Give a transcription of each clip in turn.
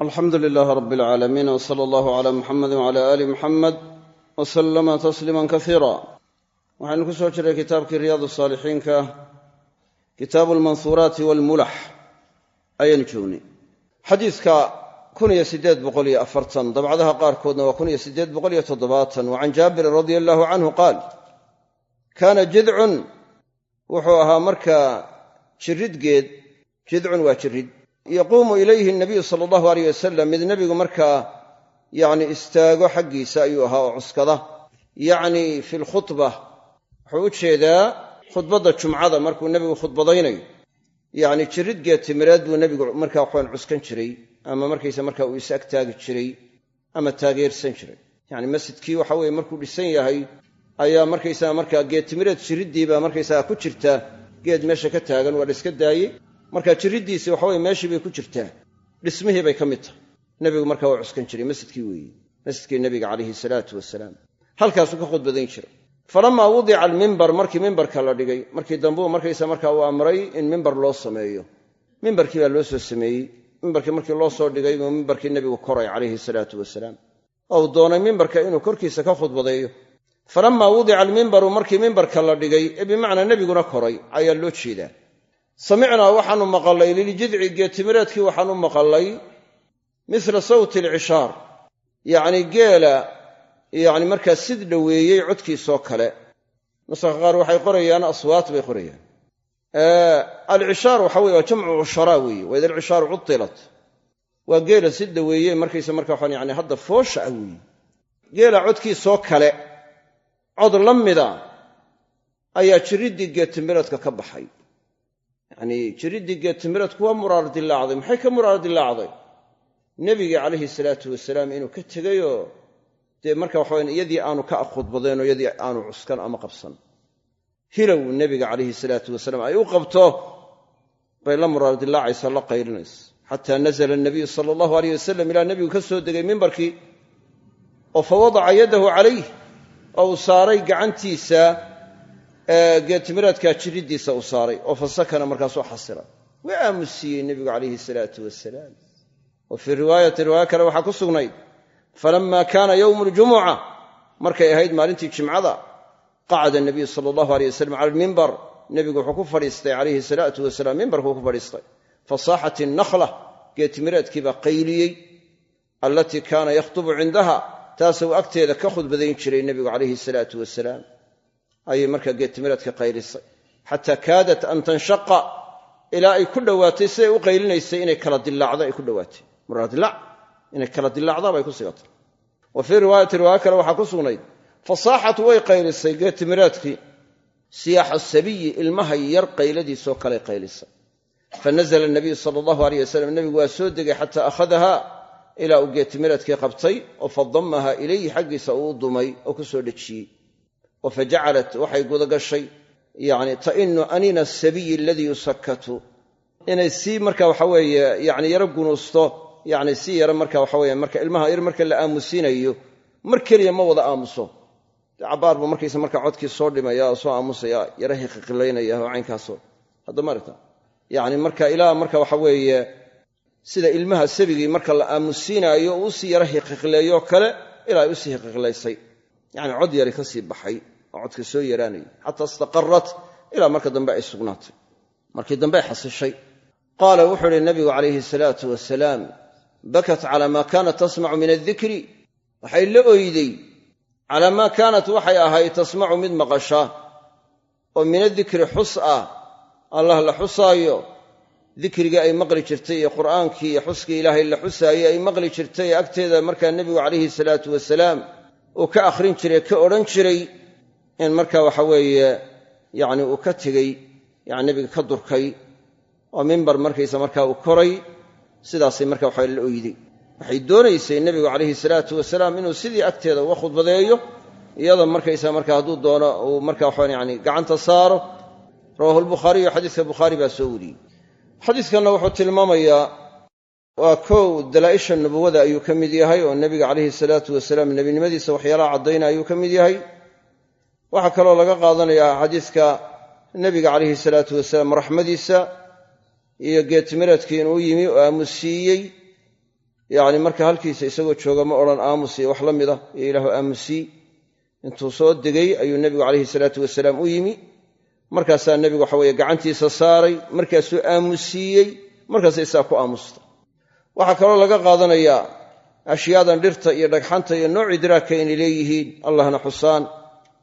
alxamdu lilaahi rabbi alcaalamiin w sala allahu calaa muxamedi wcala aali muxamed wa sallama tasliiman kasiira waxaynu ku soo jiray kitaabkii riyaad saalixiinka kitaabu almansuuraati walmulax ayaanu joognay xadiidka kun iyo siddeed boqol iyo afartan dabcadaha qaarkoodna waa kun iyo siddeed boqol iyo toddobaatan wa can jaabirin radia allahu canhu qaal yaquumu ilayhi nabiyu sala allahu aleyh wasalam mid nebigu markaa yacni istaago xaggiisa ayuu ahaa oo cuskada. Yacni fi lkhudba wuxuu u jeedaa khudbadda jumcada markuu nebigu khudbadaynayo. Yacni jiridgeed timireed buu nebigu markaa waxaan cuskan jiray ama markaysa markaa uu is agtaagi jiray ama taageersan jiray. Yacni masjidkii waxa weeye markuu dhisan yahay ayaa markaysaga markaa geed timireed jiriddiibaa markaysaga ku jirta. Geed meesha ka taagan waa la iska daayey marka jiriddiisi waxaweye meeshii bay ku jirtaa. Dhismihii bay ka mid tahay. Nebigu markaa waa cuskan jiray masjidkii weeye masjidkii nebiga calayhi salaatu wasalaam halkaasuu ka khudbadayn jiray. Falamaa wudica almimbar markii mimbarka la dhigay markii dambuu markaysa markaa uu amray in mimbar loo sameeyo. Mimbarkii baa loo soo sameeyey. Mimbarkii markii loo soo dhigay buu mimbarkii nebigu koray calayhi salaatu wasalaam oo doonay mimbarka inuu korkiisa ka khudbadeeyo. Falamaa wudica almimbaru markii mimbarka la dhigay ee bimacnaa nebiguna koray ayaa loo jeedaa samicnaa waxaanu maqallay liljidci geetimireedkii waxaanu maqallay mila sawti alcishaar yacnii geela yacni markaa sid dhoweeyey codkiisoo kale. Nusaha qaar waxay qorayaan aswaat bay qorayaan. Alcishaar waxa weye waa jamcu cusharaa weeye waa ida alcishaaru cudilat waa geela sid dhoweeyey markaysa marka waxaan yani hadda foosha ah weeye. Geela codkiisoo kale cod la mida ayaa jiriddii geetimireedka ka baxay yacnii jiriddii geetimireedku waa muraar dilaacday maxay ka muraar dilaacday nebigii calayhi salaatu wasalaam inuu ka tegayoo dee marka waxawayan iyadii aanu ka khudbadeenoo iyadii aanu cuskan ama qabsan. Hilow nebiga calayhi salaatu wasalaam ay u qabto bay la muraar dilaacaysa la qaylinaysa xataa nazla anabiyu sala allahu aleyh wasalam ilaa nebigu ka soo degay mimbarkii oo fa wadaca yadahu calayh oo uu saaray gacantiisa geetimireedkaa jiriddiisa uu saaray oo fa sakana markaasuu xasira. Waa aamusiiyey nebigu calayhi salaatu wasalaam wa fii riwaayati riwaaya kale waxaa ku sugnayd falamma kaana yowmu ljumuca markay ahayd maalintii jimcada qacada nabiyu sala allahu aleyh wasalam cala almimbar nebigu wuxuu ku fadhiistay calayhi salaatu wasalaam mimbarkuu ku fadhiistay. Fasaaxat innakla geetimireedkii baa qayliyey allatii kaana yakhtubu cindaha. Taasuu agteeda ka khudbadayn jiray nebigu calayhi salaatu wasalaam ayay markaa geetimireedka qaylisay xataa kaadat an tanshaqa ilaa ay ku dhowaatay siday u qaylinaysay inay kala dilaacdo ay ku dhowaatay. Muraadilac inay kala dilaacdaa bay ku sigatay. Wa fii riwaayati riwaaya kale ku sugnayd fasaaxatu way qaylisay geetimireedkii siyaaxa sabiyi ilmaha yar qayladiisoo kale qaylisay. Fanazla nabiyu sala allahu aleyh wasalam nebigu waa soo degay xataa akhadaha ilaa uu geetimireedkii qabtay oo fadamaha ilayhi xaggiisa uu oo ku soo dhejiyey oo fa jacalat waxay gudagashay yani ta'inu anina asabiyi aladii yusakatu inay sii marka waxaweeye yani yaro gunuusto yani si yaro marka waxaweye marka ilmaha yar marka la aamusiinayo mar keliya ma wada aamuso. Cabaar buu markaysa marka codkii soo dhimaya oo soo aamusaya yaro hiqiqilaynaya oo caynkaaso. Hadda marta yani marka ilaa marka waxa weeye sida ilmaha sabigii marka la aamusiinaayo uu u sii yaro hiqiqleeyo kale ilaa ay u sii hiqiqlaysay yani cod yari ka sii baxay oo codka soo yaraanayay. Xataa istaqarat ilaa marka dambe ay sugnaatay. Markii dambe ay xasishay. Qaala wuxuu uhi nabigu calayhi salaatu wasalaam bakat calaa maa kaanat tasmacu min adikri waxay la oyday calaa maa kaanat waxay ahayd tasmacu mid maqasha oo min adikri xus ah. Allah la xusaayo dikrigii ay maqli jirtay iyo qur'aankii iyo xuskii ilaahay la xusaayey ay maqli jirtay ee agteeda markaa nebigu calayhi salaatu wasalaam uu ka akhrin jiray ka odhan jiray in marka waxa weeye yacni uu ka tegey yani nebiga ka durkay oo mimbar markaysa markaa uu koray sidaasay marka waxa la oyday. Waxay doonaysay nebigu calayhi salaatu wasalaam inuu sidii agteeda uga khudbadeeyo iyada markaysa marka hadduu doono uu marka waxaan yani gacanta saaro. Rawahu lbukhaariyu xadiiska bukhaari baa soo wariyey. Xadiiskanna wuxuu tilmaamayaa waa kow dalaa'isha nubuwada ayuu ka mid yahay oo nebiga calayhi salaatu wasalaam nebinimadiisa waxyaalaha caddaynaya ayuu ka mid yahay waxaa kaloo laga qaadanayaa xadiiska nebiga calayhi salaatu wasalaam raxmadiisa iyo geetimireedkii inuu yimi oo aamusiiyey. Yacni marka halkiisa isagoo jooga ma odhan aamus iyo wax la mid ah iyo ilaahu aamusii intuu soo degay ayuu nebigu calayhi salaatu wasalaam u yimi. Markaasaa nebigu waxa weeye gacantiisa saaray markaasuu aamusiiyey markaasay saa ku aamusta. Waxaa kaloo laga qaadanayaa ashyaadan dhirta iyo dhagxanta iyo nooc idraagka inay leeyihiin allahna xusaan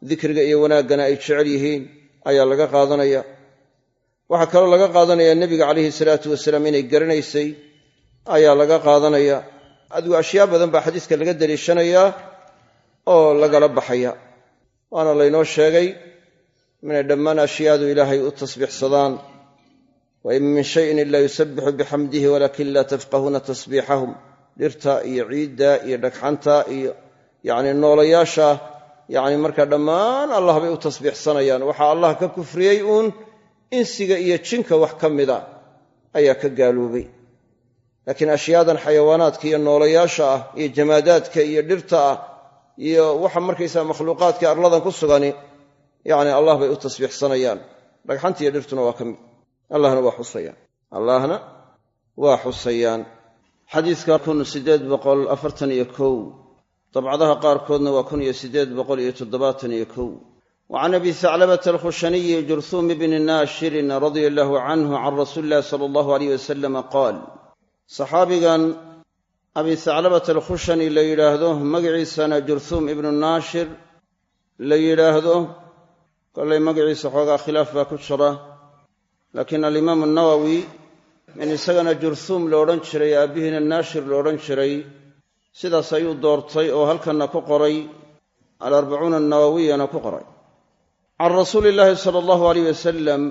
dikriga iyo wanaaggana ay jecel yihiin ayaa laga qaadanaya. Waxaa kaloo laga qaadanayaa nebiga calayhi salaatu wasalaam inay garanaysay ayaa laga qaadanaya. Adigu ashyaa badan baa xadiiska laga daliishanayaa oo lagala baxaya. Waana laynoo sheegay inay dhammaan ashyaadu ilaahay u tasbiixsadaan. Wa in min shayin ilaa yusabbixu bixamdihi walaakin laa tafqahuuna tasbiixahum. Dhirta iyo ciidda iyo dhagxanta iyo yacni noolayaasha yacni marka dhammaan allah bay u tasbiixsanayaan. Waxaa allah ka kufriyey uun insiga iyo jinka wax ka mida ayaa ka gaaloobay. Laakiin ashyaadan xayawaanaadka iyo noolayaasha ah iyo jamaadaadka iyo dhirta ah iyo waxa markaysaa makhluuqaadka arladan ku sugani yacni allah bay u tasbiixsanayaan. Dhagxanta iyo dhirtuna waa ka mid. Allahna waa xusayaan. Allahna waa xusayaan. Xadiiska kun siddeed boqol afartan iyo kow dabcadaha qaarkoodna waa kun iyo siddeed boqol iyo toddobaatan iyo kow. Wa can abi saclabata alkhushaniyi jurhuum bni naashirin radia allahu canhu can rasuuli illahi sala allahu aleyh wasalama qaal saxaabigan abi saclabata alkhushani la yidhaahdo magaciisana jurhuum ibnu naashir la yidhaahdo kollay magaciisa xoogaa khilaaf baa ku jira. Laakiin alimaamu nawowi in isagana jurhuum la odhan jiray aabbihiina naashir la odhan jiray sidaas ayuu doortay oo halkanna ku qoray alarbacuuna annawawiyana ku qoray. Can rasuuli illaahi sala allahu aleyh wasalam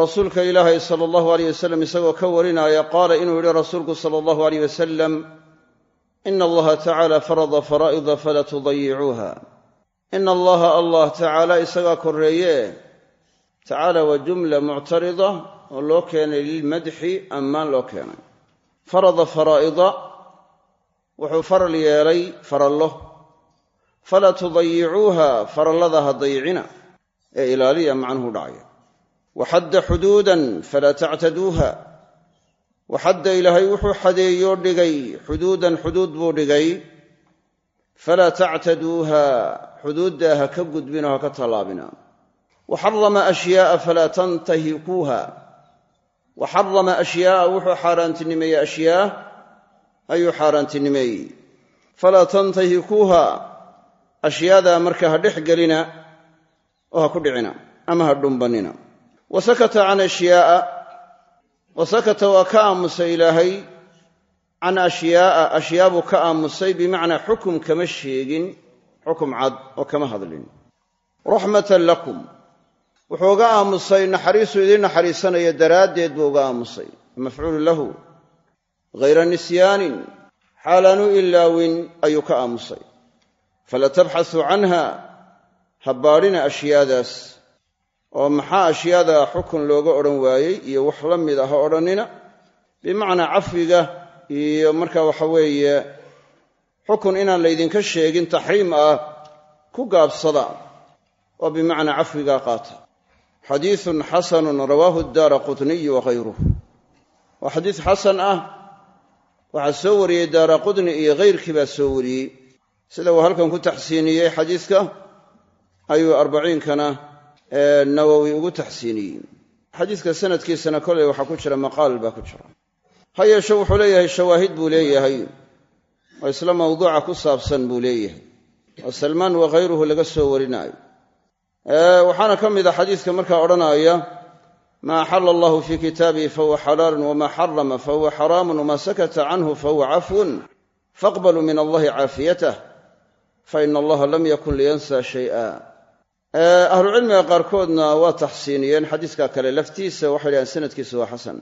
rasuulka ilaahay sala allahu aleyh wasalam isagoo ka warinaya qaala inuu yidhi rasuulku sala allahu aleyh wasalam ina allaha tacaala farada faraa'ida falaa tudayicuuha ina allaha allah tacaala isagaa korreeye tacaala waa jumla muctarida oo loo keenay lilmadxi ammaan loo keenay. Farada faraa'ida wuxuu faral yeelay farallo. Falaa tudayicuuha farallada ha dayicina ee ilaaliya macnuhu dhacaya. Waxadda xuduudan falaa tactaduuha. Waxadda ilaahay wuxuu xadeeyoo dhigay xuduudan xuduud buu dhigay. Falaa tactaduuha xuduuddaa ha ka gudbinoo ha ka tallaabina. Wa xarama ashyaa'a falaa tantahikuuha wa xarama ashyaa'a wuxuu xaaraantinimeeyey ashyaa ayuu xaaraantinimeeyey falaa tantahikuuha ashyaadaa marka ha dhex gelina oo ha ku dhicina ama ha dhumbanina. Wa sakata can ashyaa'a wa waa ka aamusay ilaahay. Can ashyaa'a ashyaa buu ka aamusay bimacnaa xukum kama sheegin xukum cad oo kama hadlin. Raxmatan lakum wuxuu uga aamusay naxariisuu idiin naxariisanaya daraaddeed buu uga aamusay. Mafcuulu lahu hayra nisyaanin xaalaanu ilaawin ayuu ka aamusay fala tabxasuu canha ha baadhina ashyaadaas oo maxaa ashyaadaa xukun looga odhan waayey iyo wax la mid ah ha odhannina bimacnaa cafwiga iyo marka waxa weeye xukun inaan laydinka sheegin taxriim ah ku gaabsada oo bimacnaa cafwigaa qaata xadiisun xasanun rawaahu daara qutniyu ah waxaa soo wariyey daara qutni iyo hayrkii baa soo wariyey. Sida uu halkan ku taxsiiniyey xadiiska ayuu arbaciinkana nawowi ugu taxsiiniyey. Xadiiska sanadkiisana koley waxaa ku jira maqaal baa ku jira. Ha yeeshe wuxuu leeyahay shawaahid buu leeyahay. Oo isla mawduuca ku saabsan buu leeyahay. Oo salmaan wakhayruhu laga soo warinaayo waxaana ka mid a xadiiska markaa odhanaya maa axala allahu fii kitaabihi fahuwa xalaalun wama xarama fahuwa xaraamun wama sakata canhu fahuwa cafwun faqbaluu min allahi caafiyatah faina allaha lam yakun liyansa shay'a ahlucilmiga qaarkoodna waa taxsiiniyeen xadiiska kale laftiisa waxay dhahaan sanadkiisa waa xasan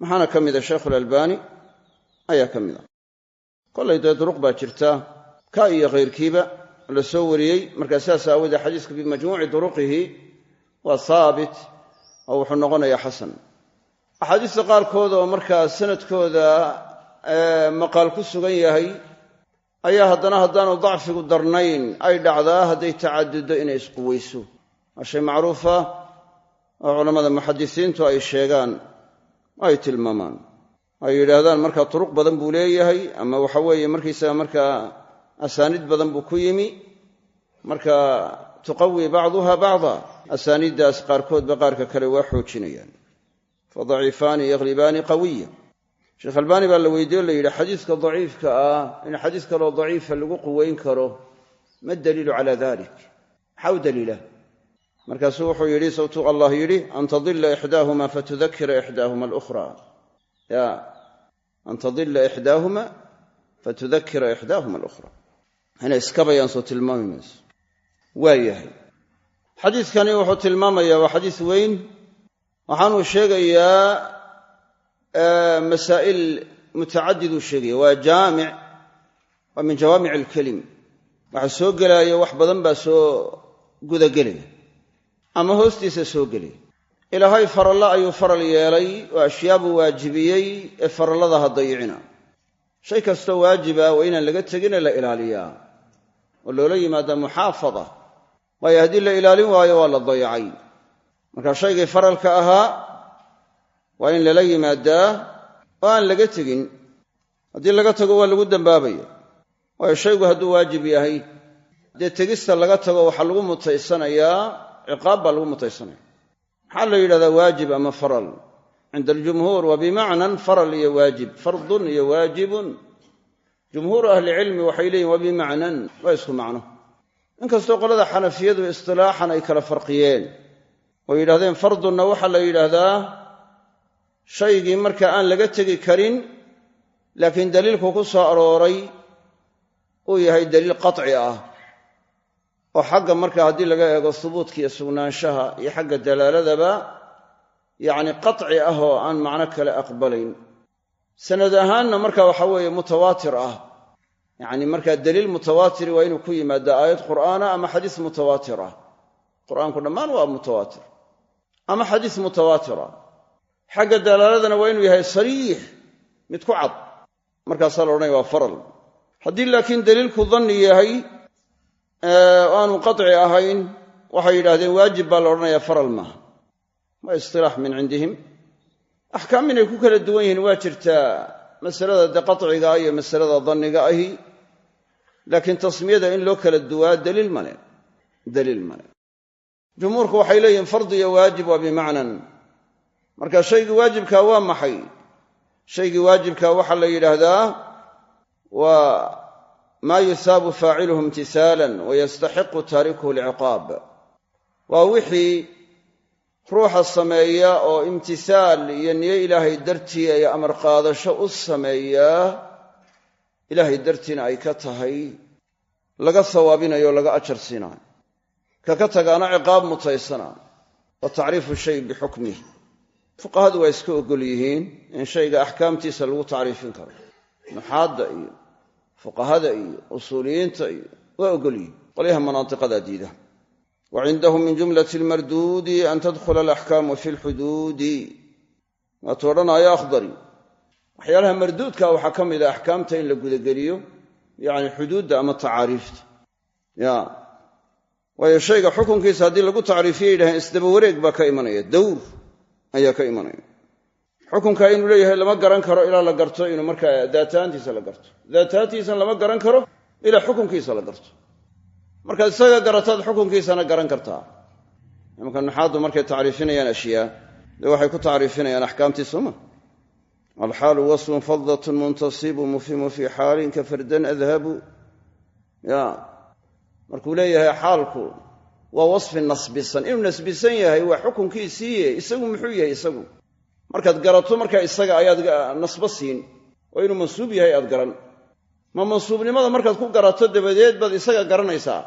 maxaana ka mida sheikhulalbani ayaa ka mid a kollay dee duruq baa jirta ka iyo khayrkiiba la soo wariyey markaa sidaas aawoodee xadiisku bimajmuuci duruqihi waa haabit oo wuxuu noqonayaa xasan. Axaadiista qaarkood oo markaa sanadkooda maqaal ku sugan yahay ayaa haddana haddaanu dacfigu darnayn ay dhacdaa hadday tacaduddo inay isquweyso waa shay macruufa oo culammada muxadisiintu ay sheegaan ay tilmaamaan. Ay yidhaahdaan markaa turuq badan buu leeyahay ama waxa weeye markaysaga markaa asaaniid badan buu ku yimi marka tuqawi bacduha bacda. Asaaniiddaas qaarkoodba qaarka kale waa xoojinayaan. Fadaciifaani yaglibaani qawiya. Sheekh albaani baa la weydiye o la yidhi xadiiska daciifka ah in xadiis kaloo daciifa lagu quweyn karo ma daliilu cala dalik maxaa u daliila? Markaasuu wuxuu yidhi sawtu allah yidhi an tadila ixdaahuma fatudakira ixdaahuma alukhra. Ya an tadila ixdaahuma fatudakira ixdaahuma alukhra waa yahay. Xadiidkani wuxuu tilmaamayaa waa xadiis weyn. Waxaanuu sheegayaa masaa'il mutacadiduu sheegaya. Waa jaamic waa min jawaamic alkelim waxa soo gelaayo wax badan baa soo gudagelaya ama hoostiisa soo gelaya. Ilaahay faralla ayuu faral yeelay oo ashyaabuu waajibiyey ee farallada ha dayicina. Shay kastoo waajiba waa inaan laga tegine la ilaaliyaa. Oo loola yimaada muxaafada waayo haddii la ilaalin waayo waa la dayacay. Marka shaygii faralka ahaa waa in lala yimaadaa oo aan laga tegin. Haddii laga tago waa lagu dambaabaya. Waayo shaygu hadduu waajib yahay dee tegista laga tago waxaa lagu mutaysanayaa ciqaab baa lagu mutaysanaya maxaa la yidhahdaa waajib ama faral? Cinda aljumhuur wa bimacnan faral iyo waajib. Fardun iyo waajibun. Jumhuuru ahlicilmi waxay leeyihiin wa bimacnan waa isku macno inkastoo qolada xanafiyadu istilaaxan ay kala farqiyeen oo yidhahdeen fardunna waxaa la yidhaahdaa shaygii marka aan laga tegi karin laakiin daliilku ku soo arooray uu yahay daliil qaci ah oo xagga marka haddii laga eego hubuudka iyo sugnaanshaha iyo xagga dalaaladaba yacni qaci ah oo aan macno kale aqbalayn. Sanad ahaanna marka waxa weeye mutawaatir ah yacni markaa daliil mutawaatiri waa inuu ku yimaada aayad qur'aana ama xadiis mutawaatir ah qur'aanku dhammaan waa mutawaatir. Ama xadiis mutawaatira xagga dalaaladana waa inuu yahay sariix mid ku cad. Markaasaa la odhanaya waa faral. Haddii laakiin daliilku danni yahay aanu qaci ahayn waxay yidhahdeen waajib baa la odhanayaa faral maaha. Waa istilaax min cindihim. Axkaam inay ku kala duwan yihiin waa jirtaa masalada dee qaciga iyo masalada danniga ahi laakiin tasmiyada in loo kala duwaa daliil male daliil male jumhuurku waxay leeyihiin fardi iyo waajib waa bimacnan. Marka shaygii waajibkaa waa maxay? Shaygii waajibkaa waxaa la yidhaahdaa waa maa yusaabu faaciluhu imtisaalan wayastaxiqu taarikuhu alciqaab waa wixii ruuxa sameeya oo imtisaal iyo niyo ilaahay dartii ay amar qaadasho u sameeyaa ilaahay dartiina ay ka tahay laga sawaabinayo laga ajar siinaayo. Ka ka tagaana ciqaab mutaysana wa tacriifu shay bixukmih fuqahadu waa iska ogol yihiin in shayga axkaamtiisa lagu tacriifin karo. Nuxaadda iyo fuqahada iyo usuuliyiinta iyo waa ogol yihiin. Qolyaha manaatiqadaa diida wa cindahu min jumlati almarduudi an tadkhula alaxkaamu fi lxuduudi waatuu odhanaayo akhdari waxyaalaha marduudka waxaa ka mid a axkaamta in la gudageliyo yacni xuduudda ama tacaariifta ya waayo shayga xukunkiisa haddii lagu tacriifiyo yidhahdeen isdaba wareeg baa ka imanaya dawr ayaa ka imanaya xukunka inuu leeyahay lama garan karo ilaa la garto inuu markaa daataantiisa la garto daataantiisana lama garan karo ilaa xukunkiisa la garto markaad isaga garataad xukunkiisana garan kartaa. Imanka nuxaaddu markay tacriifinayaan ashyaa dee waxay ku tacriifinayaan axkaamtii suma alxaalu wasfun fadlatun muntasibu mufhimu fii xaalin ka fardan adhabu. Ya markuu leeyahay xaalku waa wasfi nasbisan. Inuu nasbisan yahay waa xukunkiisiiye isagu muxuu yahay isagu? Markaad garato markaa isaga ayaad nasbo siin. Oo inuu mansuub yahay aad garan. Ma mansuubnimada markaad ku garato dabadeed baad isaga garanaysaa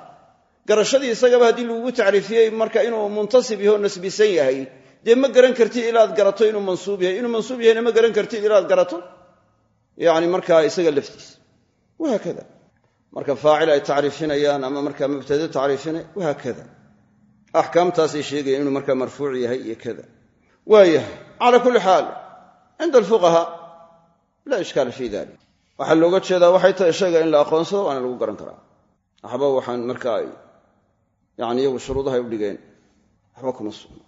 garashadii isagaba haddii lagugu tacriifiyey marka inuu muntasib yaho nasbisan yahay dee ma garan kartid ilaad garato inuu mansuub yahay? Inuu mansuub yahayna ma garan kartid ilaad garato? Yacni markaa isaga laftiisa. Wahaakada. Marka faacil ay tacriifinayaan ama markaa mubtade tacriifinay wahaakada. Axkaamtaasay sheegayaan inuu markaa marfuuc yahay iyo kada. Waa yahay cala kulli xaal cinda alfuqahaa laa ishkaala fii dalik waxaa looga jeedaa waxay tahay shayga in la aqoonsado waana lagu garan karaa. Waxba waxaan markaa yani iyagu shuruudahay u dhigeen waxba kuma sugno.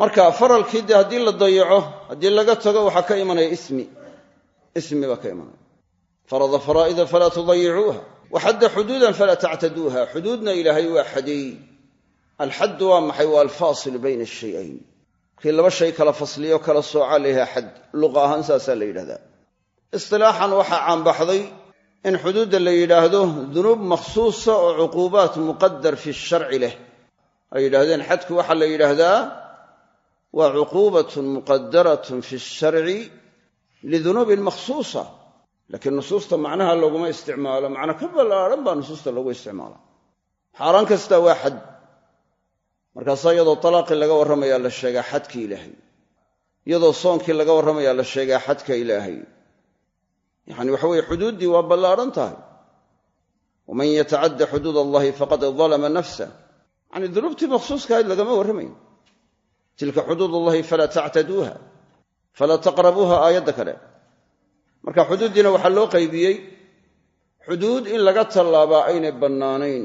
Marka faralkii dee haddii la dayaco haddii laga tago waxaa ka imanaya ismi. Ismi baa ka imanaya. Farada faraa'ida falaa tudayicuuha waxadda xuduudan falaa tactaduuha. Xuduudna ilaahay waa xadeey alxaddu waa maxay? Waa alfaasilu bayna ashayayn markii laba shay kala fasliyo kala sooca layaha xad. Luqa ahaan saasaa la yidhahdaa. Istilaaxan in xuduudda la yidhaahdo dunuub makhsuusa oo cuquubaat muqadar fi sharci leh. Ay yidhaahdeen xadku waxaa la yidhaahdaa waa cuquubatun muqadaratun fi sharci lidunuubin makhsuusa. Laakiin nusuusta macnaha looguma isticmaalo macna ka ballaadhan baa nusuusta loogu isticmaala xaaraan kasta waa xad. Markaasaa iyadoo talaaqii laga warramayaa la sheegaa xadkii ilaahay. Iyadoo soonkii laga warramayaa la sheegaa xadka ilaahay yacni waxa weye xuduuddii waa ballaadhan tahay. Waman yatacadda xuduud allahi faqad dalama nafsah yacni dunuubtii makhsuuskahayd lagama warramayn. Tilka xuduud allahi falaa tactaduuha falaa taqrabuuha aayadda kale. Marka xuduuddiina waxaa loo qaybiyey xuduud in laga tallaabaa aynay bannaanayn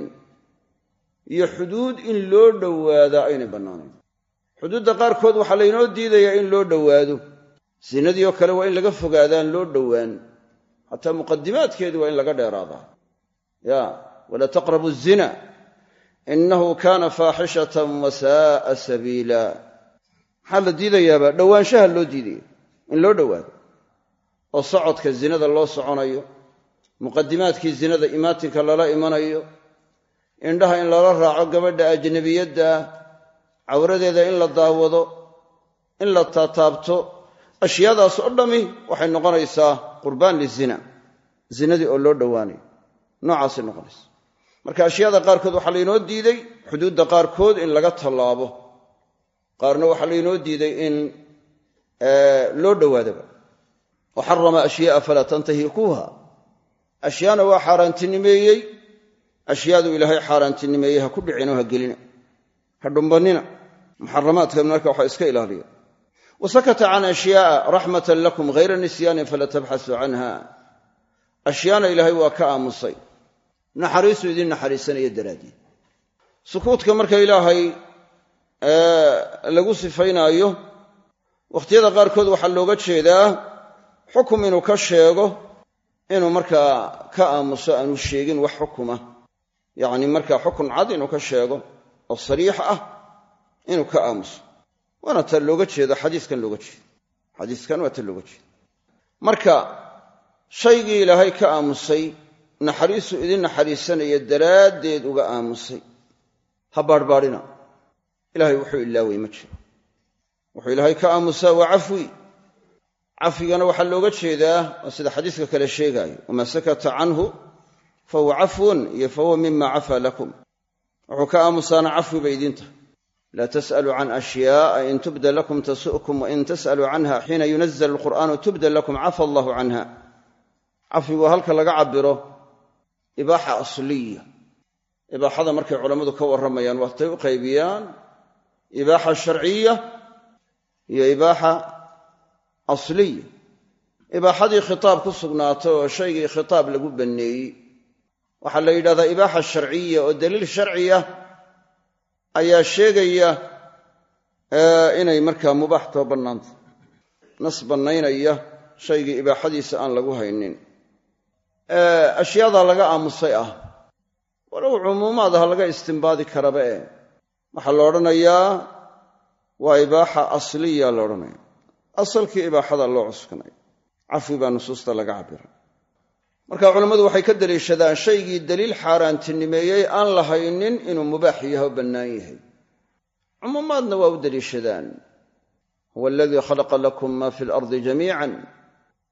iyo xuduud in loo dhowaadaa aynay bannaanayn. Xuduudda qaarkood waxaa laynoo diidayaa in loo dhowaado. Sinadii oo kale waa in laga fogaadaan loo dhowaan hataa muqadimaadkeedu waa in laga dheeraadaa. Ya walaa taqrabu zina. Innahu kaana faaxishatan wasaa'a sabiila. Maxaa la diidayaaba dhowaanshaha loo diidaya in loo dhowaado oo socodka zinada loo soconayo muqadimaadkii zinada imaatinka lala imanayo indhaha in lala raaco gabadha ajnabiyadda cawradeeda in la daawado in la taataabto ashyaadaas oo dhammi waxay noqonaysaa qurbaan lizina zinadii oo loo dhowaanayo noocaasay noqonaysa marka ashyaada qaarkood waxaa laynoo diiday xuduudda qaarkood in laga tallaabo. Qaarna waxaa laynoo diiday in loo dhowaadaba. Wa xarama ashyaaa falaa tantahikuuha ashyaana waa xaaraantinimeeyey. Ashyaadu ilaahay xaaraantinimeeyey ha ku dhicinoo ha gelina ha dhumbannina. Muxaramaadka marka waxa iska ilaaliya wa sakata can ashyaaa raxmatan lakum hayra nisyaanin fala tabxasuu canha ashyaana ilaahay waa ka aamusay naxariisu idin naxariisanaya daraaddeed sukuudka marka ilaahay lagu sifaynaayo wakhtiyada qaarkood waxaa looga jeedaa xukum inuu ka sheego inuu markaa ka aamuso aanu sheegin wax xukuma yacni markaa xukun cad inuu ka sheego oo sariix ah inuu ka aamuso waana ta looga jeedo xadiiskan looga jeedo xadiiskan waa ta looga jeedo marka shaygii ilaahay ka aamusay naxariisu idin naxariisanaya daraaddeed uga aamusay. Ha baadhbaadhina. Ilaahay wuxuu ilaaway ma jiro. Wuxuu ilaahay ka aamusaa waa cafwi. Cafwigana waxaa looga jeedaa waa sida xadiiska kale sheegaayo wamaa sakata canhu fahuwa cafwun iyo fahuwa mima cafaa lakum. Wuxuu ka aamusaana cafwi bay idiin tahay laa tas'aluu can ashyaa'a in tubda lakum tasu'kum wain tas'aluu canha xiina yunazl alqur'aanu tubda lakum cafa allahu canha cafwigu halka laga cabiro ibaaxa asliya ibaaxada markay culammadu ka warramayaan waatay u qaybiyaan ibaaxa sharciya iyo ibaaxa asliya ibaaxadii khitaab ku sugnaatay oo shaygii khitaab lagu banneeyey waxaa la yidhahdaa ibaaxa sharciya oo daliil sharciya ayaa sheegaya inay markaa mubaax too bannaanta nas bannaynaya shaygii ibaaxadiisa aan lagu haynin. Ashyaadaa laga aamusay ah. Walow cumuumaad ha laga istimbaadi karaba e waxaa la odhanayaa waa ibaaxa asliya la odhanaya. Asalkii ibaaxada loo cuskanay. Cafwi baa nusuusta laga cabbiray marka culammadu waxay ka daliishadaan shaygii daliil xaaraantinimeeyey aan la haynin inuu mubaax yahay oo bannaan yahay. Cumuumaadna waa u daliishadaan. Huwa aladii khalaqa lakum maa fi alardi jamiican.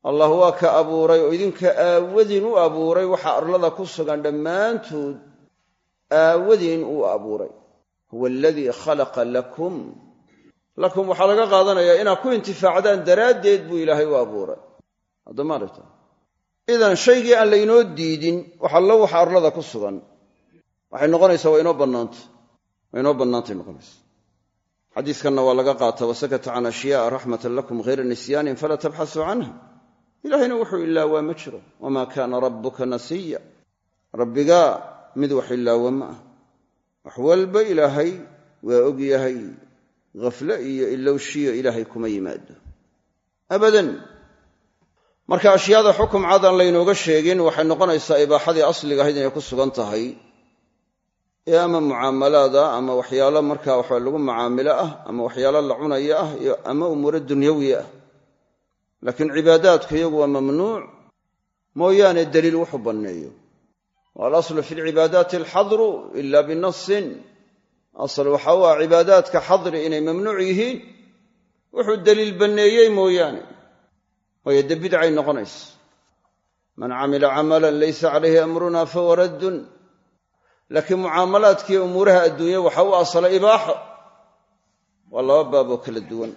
Allah waa ka abuuray oo idinka aawadin u abuuray waxa arlada ku sugan dhammaantood aawadin uu abuuray. Huwa aladii khalaqa lakum. Lakum waxaa laga qaadanayaa inaad ku intifaacdaan daraaddeed buu ilaahay u abuuray. Haddamaaragta idan shaygii aan laynoo diidin wax allo waxa arlada ku sugan. Waxay noqonaysaa waa inoo bannaanta. Waa inoo bannaantay noqonaysa xadiiskanna waa laga qaata wasakata can ashyaaa raxmatan lakum hayra nisyaanin falaa tabxasuu canha. Ilaahayna wuxuu ilaawaa ma jiro. Wamaa kaana rabbuka nasiya. Rabbigaa mid wax ilaawa ma ah wax walba ilaahay waa og yahay khafle iyo ilowshiyo ilaahay kuma yimaado. Abadan marka ashyaada xukum cad aan laynooga sheegin waxay noqonaysaa ibaaxadii asliga ahayd inay ku sugan tahay. Ee ama mucaamalaada ama waxyaalo markaa waxa lagu macaamilo ah ama waxyaalo la cunaya ah ama umuuro dunyawi ah. Laakiin cibaadaadku iyagu waa mamnuuc. Mooyaane daliil wuxuu banneeyo. Waalaslu fi lcibaadaati alxadru ila binasin asal waxa u ah cibaadaadka xadri inay mamnuuc yihiin wuxuu daliil banneeyey mooyaane waayo dee bidcay noqonaysa man camila camalan laysa calayhi amruna fahuwa raddun. Laakiin mucaamalaadkiiyo umuuraha adduunya waxa u asala ibaaxo. Waa laba baab oo kala duwan.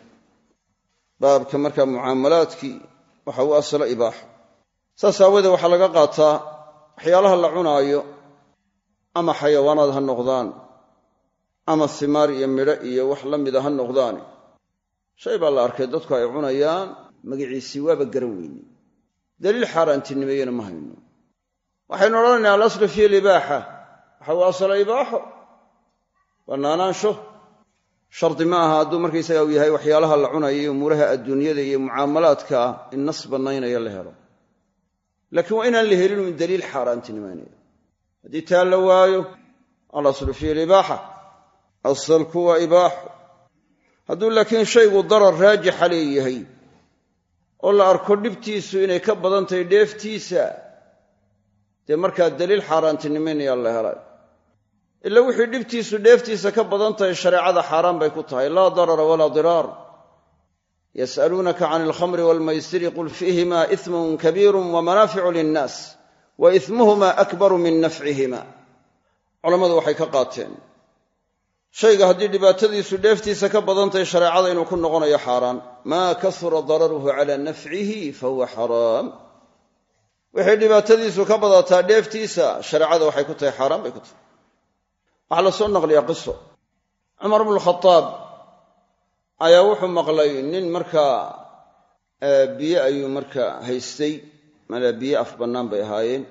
Baabka markaa mucaamalaadkii waxa u asala ibaaxo. Saas aawoodee waxaa laga qaataa waxyaalaha la cunaayo ama xayawaanaad ha noqdaan ama himaar iyo midho iyo wax la mida ha noqdaane shay baa la arkay dadku ay cunayaan magaciisii waaba garan weyne daliil xaaraantinimeeyena ma hayno. Waxaynu odhanaynaa alaslu fiihi libaaxa. Waxa u asala ibaaxo bannaanaansho. Shardi ma aha hadduu markaysaga u yahay waxyaalaha la cunaya iyo umuuraha adduunyada iyo mucaamalaadka ah in nas bannaynaya la helo. Laakiin waa inaan la helin un daliil xaaraantinimaynaya. Haddii taa la waayo alaslu fiihi libaaxa. Asalku waa ibaaxo hadduu laakiin shaygu darar raajixa leeyahay oo la arko dhibtiisu inay ka badan tahay dheeftiisa dee markaa daliil xaaraantinimaynayaa la helay. Ila wixii dhibtiisu dheeftiisa ka badan tahay shareecada xaaraan bay ku tahay. Laa darara walaa diraar. Yas'aluunaka can alkhamri waalmaysiri qul fiihima ismun kabiirun wa manaaficu linnaas wa ismuhuma akbaru min nafcihima. Culammadu waxay ka qaateen shayga haddii dhibaatadiisu dheeftiisa ka badan tahay shareecada inuu ku noqonayo xaaraan. Maa kasura dararuhu cala nafcihi fahuwa xaraam. Wixii dhibaatadiisu ka badataa dheeftiisa shareecada waxay ku tahay xaaraan bay ku tahay. Waxaa la soo naqliyaa qiso. Cumar bnu khadaab ayaa wuxuu maqlay nin markaa biyo ayuu markaa haystay. Malaa biyo af bannaan bay ahaayeen.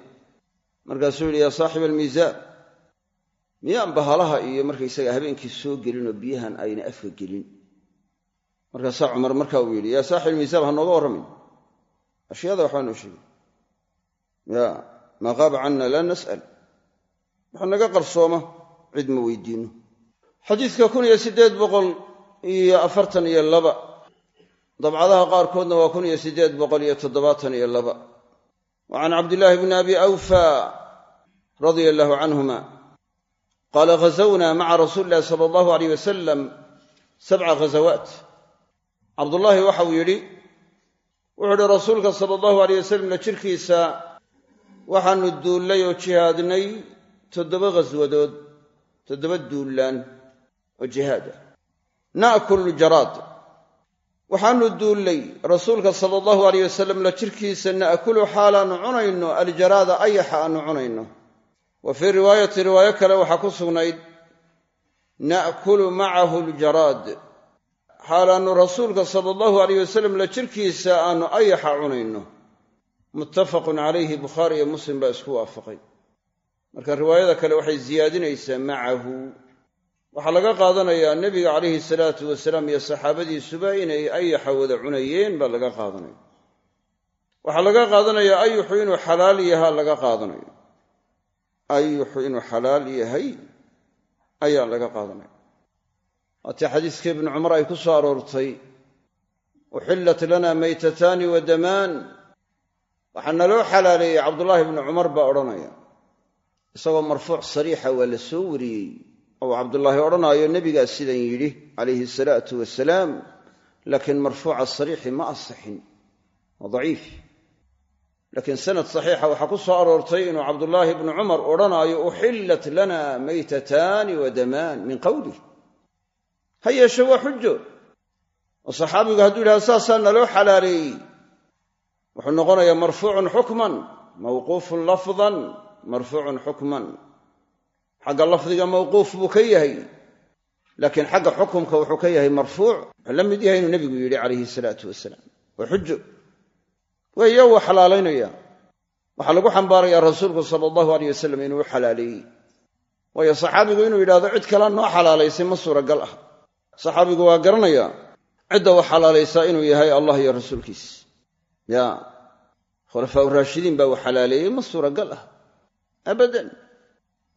Markaasuu yidhi yaa saaxiba almiisaan miyaan bahalaha iyo markaysaga habeenkii soo gelin oo biyahan ayna afka gelin? Markaasaa cumar markaa uu yidhi yaa saaxib almiisaan ha nooga warramin. Ashyaada waxbaa noo sheegay. Ya maa qaaba canna laa nas'al. Waxa naga qarsooma cid ma weydiinno xadiidka kun iyo siddeed boqol iyo afartan iyo laba. Dabcadaha qaarkoodna waa kun iyo siddeed boqol iyo toddobaatan iyo laba. Wa can cabdillaahi bni abi awfa radia allahu canhuma qaala ghazawna maca rasuuli illahi sala allahu aleyh wasalam sabca ghazawaat cabdullaahi waxauu yidhi wuxuu idhi rasuulka sala allahu aleyh wasalam la jirkiisa waxaanu duullay oo jihaadnay toddoba ghaswadood toddoba duullaan oo jihaad ah na'kulu jaraad waxaanu duullay rasuulka sala allahu aleyh wasalam la jirkiisa na'kulu xaalaannu cunayno aljaraada ayaxa aannu cunayno wa fii riwaayati riwaayo kale waxaa ku sugnayd na'kulu macahu aljaraad. Xaalaannu rasuulka sala allahu aleyh wasalam la jirkiisa aannu ayaxa cunayno. Muttafaqun calayhi bukhaari iyo muslim baa isku waafaqay. Marka riwaayada kale waxay siyaadinaysaa macahu. Waxaa laga qaadanayaa nebiga calayhi salaatu wasalaam iyo saxaabadiisuba inay ayaxa wada cunayeen baa laga qaadanaya. Waxaa laga qaadanayaa ayuxu inuu xalaal yahaa laga qaadanayo ayuxu inuu xalaal yahay ayaa laga qaadanaya waatii xadiiska ibnu cumar ay ku soo aroortay uxillat lana maytataani wa damaan. Waxaa naloo xalaaleeyey cabdullaahi ibnu cumar baa odhanaya. Isagoo marfuuc sariixa waa la soo wariyey. Oo cabdullaahi odhanaayo nebigaa sidan yidhi calayhi asalaatu wasalaam laakiin marfuuca sariixi ma asixin waa daciif laakiin sanad saxiixa waxaa ku soo aroortay inuu cabdullaahi ibnu cumar odhanaayo uxillat lana maytataani wa damaan min qowlih ha yeeshe waa xujo. Oo saxaabigu hadduu yidhahdo saasaa naloo xalaaleeyey wuxuu noqonayaa marfuucun xukman mawquufun lafdan marfuucun xukman. Xagga lafdiga mawquuf buu ka yahay laakiin xagga xukumka wuxuu ka yahay marfuuc. Wuxuu la yahay inuu nebigu yidhi calayhi salaatu wasalaam weeya wuu xalaalaynaya waxaa lagu xambaarayaa rasuulku sala allahu aleyh wasalam inuu u xalaaleeyey waayo saxaabigu inuu yidhahdo cid kale noo xalaalaysay ma suuragal ah. Saxaabigu waa garanaya cidda u xalaalaysaa inuu yahay allah iyo rasuulkiis. Ya khulafaa uraashidiin baa uu xalaaleeyey ma suuragal ah. Abadan.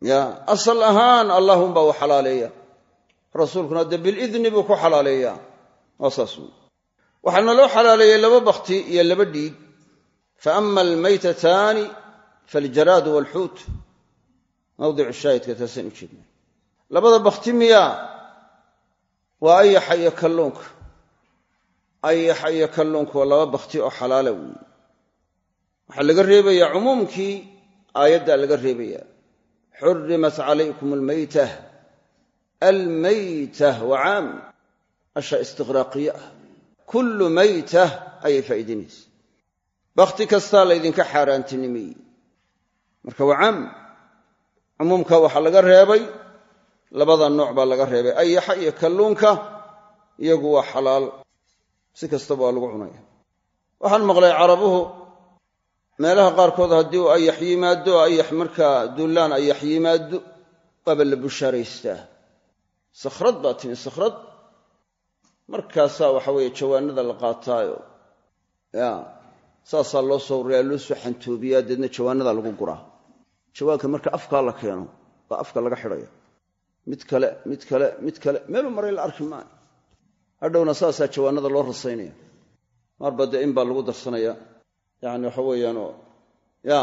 Ya asal ahaan allahunbaa uu xalaaleeya rasuulkuna dee bilidni buu ku xalaaleeyaa. Waa saas. Waxaana loo xalaaleeyey laba bakti iyo laba dhiig fa ama almaytataani faljaraadu waalxuut mawdicu shaahidka taasaan u jeedna labada bakti miyaa waa ayaxa iyo kalluunka ayaxa iyo kalluunka waa laba bakti oo xalaala weeye waxaa laga reebayaa cumuumkii aayaddaa laga reebayaa xurimat calaykum almaytah almaytah waa caam asha istiqraaqiye ah kullu maytah ayay faa'iidaynaysa bakhti kastaa laydinka xaaraantinimeeyey marka waa caam cumuumka waxaa laga reebay labada nooc baa laga reebay. Ayaxa iyo kalluunka iyagu waa xalaal. Si kastaba waa lagu cunaya. Waxaan maqlay carabuhu. Meelaha qaarkood haddii uu ayax yimaado ayax markaa dullaan ayax yimaado waaba la bushaaraystaa sakhrad baa timi sakhrad. Markaasaa waxa weeye jawaanada la qaataayo. Ya saasaa loo soo loo soo xantoobiyaa deedna jawaanada lagu guraa. Jawaanka marka afkaa la keeno baa afka laga xidhaya mid kale mid kale mid kale meeluu maray la arki maayo. Hadhowna saasaa jawaanada loo rasaynaya. Marba dee in baa lagu darsanaya. Yani waxa weeyaanoo ya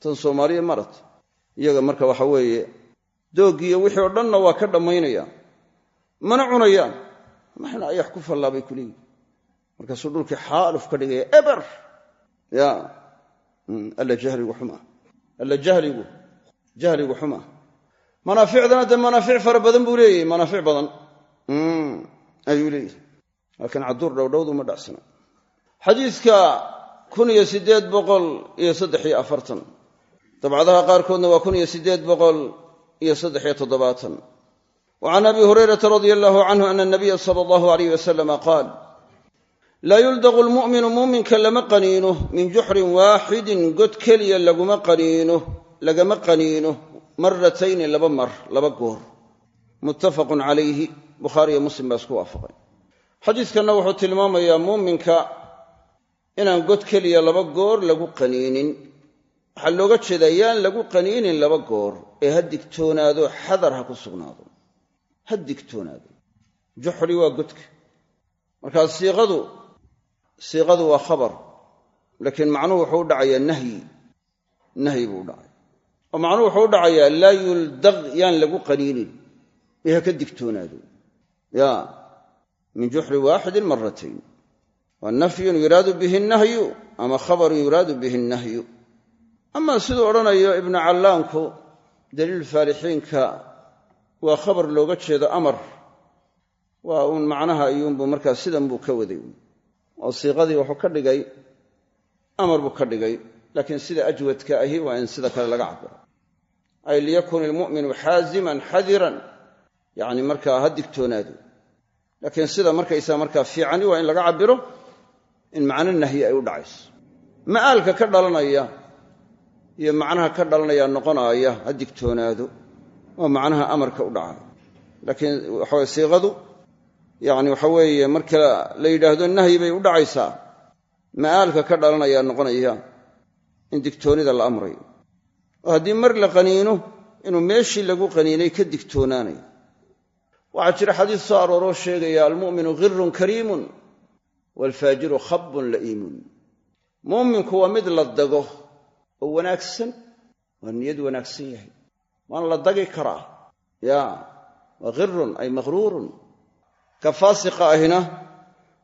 tan soomaaliya marat iyaga marka waxa weeye dooggiiyo wixii oo dhanna waa ka dhammaynayaan mana cunayaan. Maxna ayax ku fallaabay kuleeyihi markaasuu dhulkii xaaluf ka dhigaya eber. Ya alla jahligu xuma. Alla jahligu jahligu xuma. Manaaficdana dee manaafic fara badan buu leeyahy manaafic badan. Ayuu leeyahy laakiin cadduur dhowdhowdu ma dhacsana xadiidka kun iyo siddeed boqol iyo saddex iyo afartan. Dabcadaha qaarkoodna waa kun iyo siddeed boqol iyo saddex iyo toddobaatan. Wa can abi hurayrata radia allahu canhu ana nabiya sala allahu alayh wasalama qaal laa yuldaqu lmu'minu muuminka lama qaniino min juxrin waaxidin god keliya laguma qaniino lagama qaniino maratayni laba mar laba goor muttafaqun calayhi bukhaariyo muslim baa isku waafaqay xadiidkanna wuxuu tilmaamayaa muuminka inaan god keliya laba goor lagu qaniinin waxaa looga jeedaa yaan lagu qaniinin laba goor ee ha digtoonaado xadar ha ku sugnaado ha digtoonaado juxri waa siiqadu waa khabar laakiin macnuhu wuxuu u dhacayaa nahyi. Nahyi buu dhacay. Oo macnuhu wuxuu u dhacayaa laa yuldaq yaan lagu qaniinin. Ee ha ka digtoonaado. Ya min juxri waaxidin maratayn waa nafyun yuraadu bihi nahyu ama khabarun yuraadu bihi nahyu. Ama siduu odhanayo ibnu callaanku daliil faalixiinka waa khabar looga jeedo amar. Waa uun macnaha ayuunbuu markaa sidan buu ka waday oo siiqadii wuxuu ka dhigay amar buu ka dhigay. Laakiin sida ajwadka ahi waa in sida kale laga cabiro ay liyakun ilmu'minu xaaziman xadiran yacni markaa ha digtoonaado. Laakiin sida markaysaa markaa fiicani waa in laga cabiro in macno nahyi ay u dhacayso. Ma'aalka ka dhalanaya iyo macnaha ka dhalanaya noqonaaya ha digtoonaado oo macnaha amarka u dhacay. Laakiin waxaweye siiqadu yacni waxa weeye marka la yidhaahdo nahyi bay u dhacaysaa. Ma'aalka ka dhalanaya noqonaya in digtoonida la amrayo oo haddii mar la qaniino inuu meeshii lagu qaniinay ka digtoonaanayo waxaa jira xadiis soo arooroo sheegaya almu'minu khirun kariimun waalfaajiru khabbun la'iimun. Mu'minku waa mid la dago oo wanaagsan waa niyad wanaagsan yahay. Waana la dagi karaa. Ya waa khirun ay makhruurun ka faasiqa ahina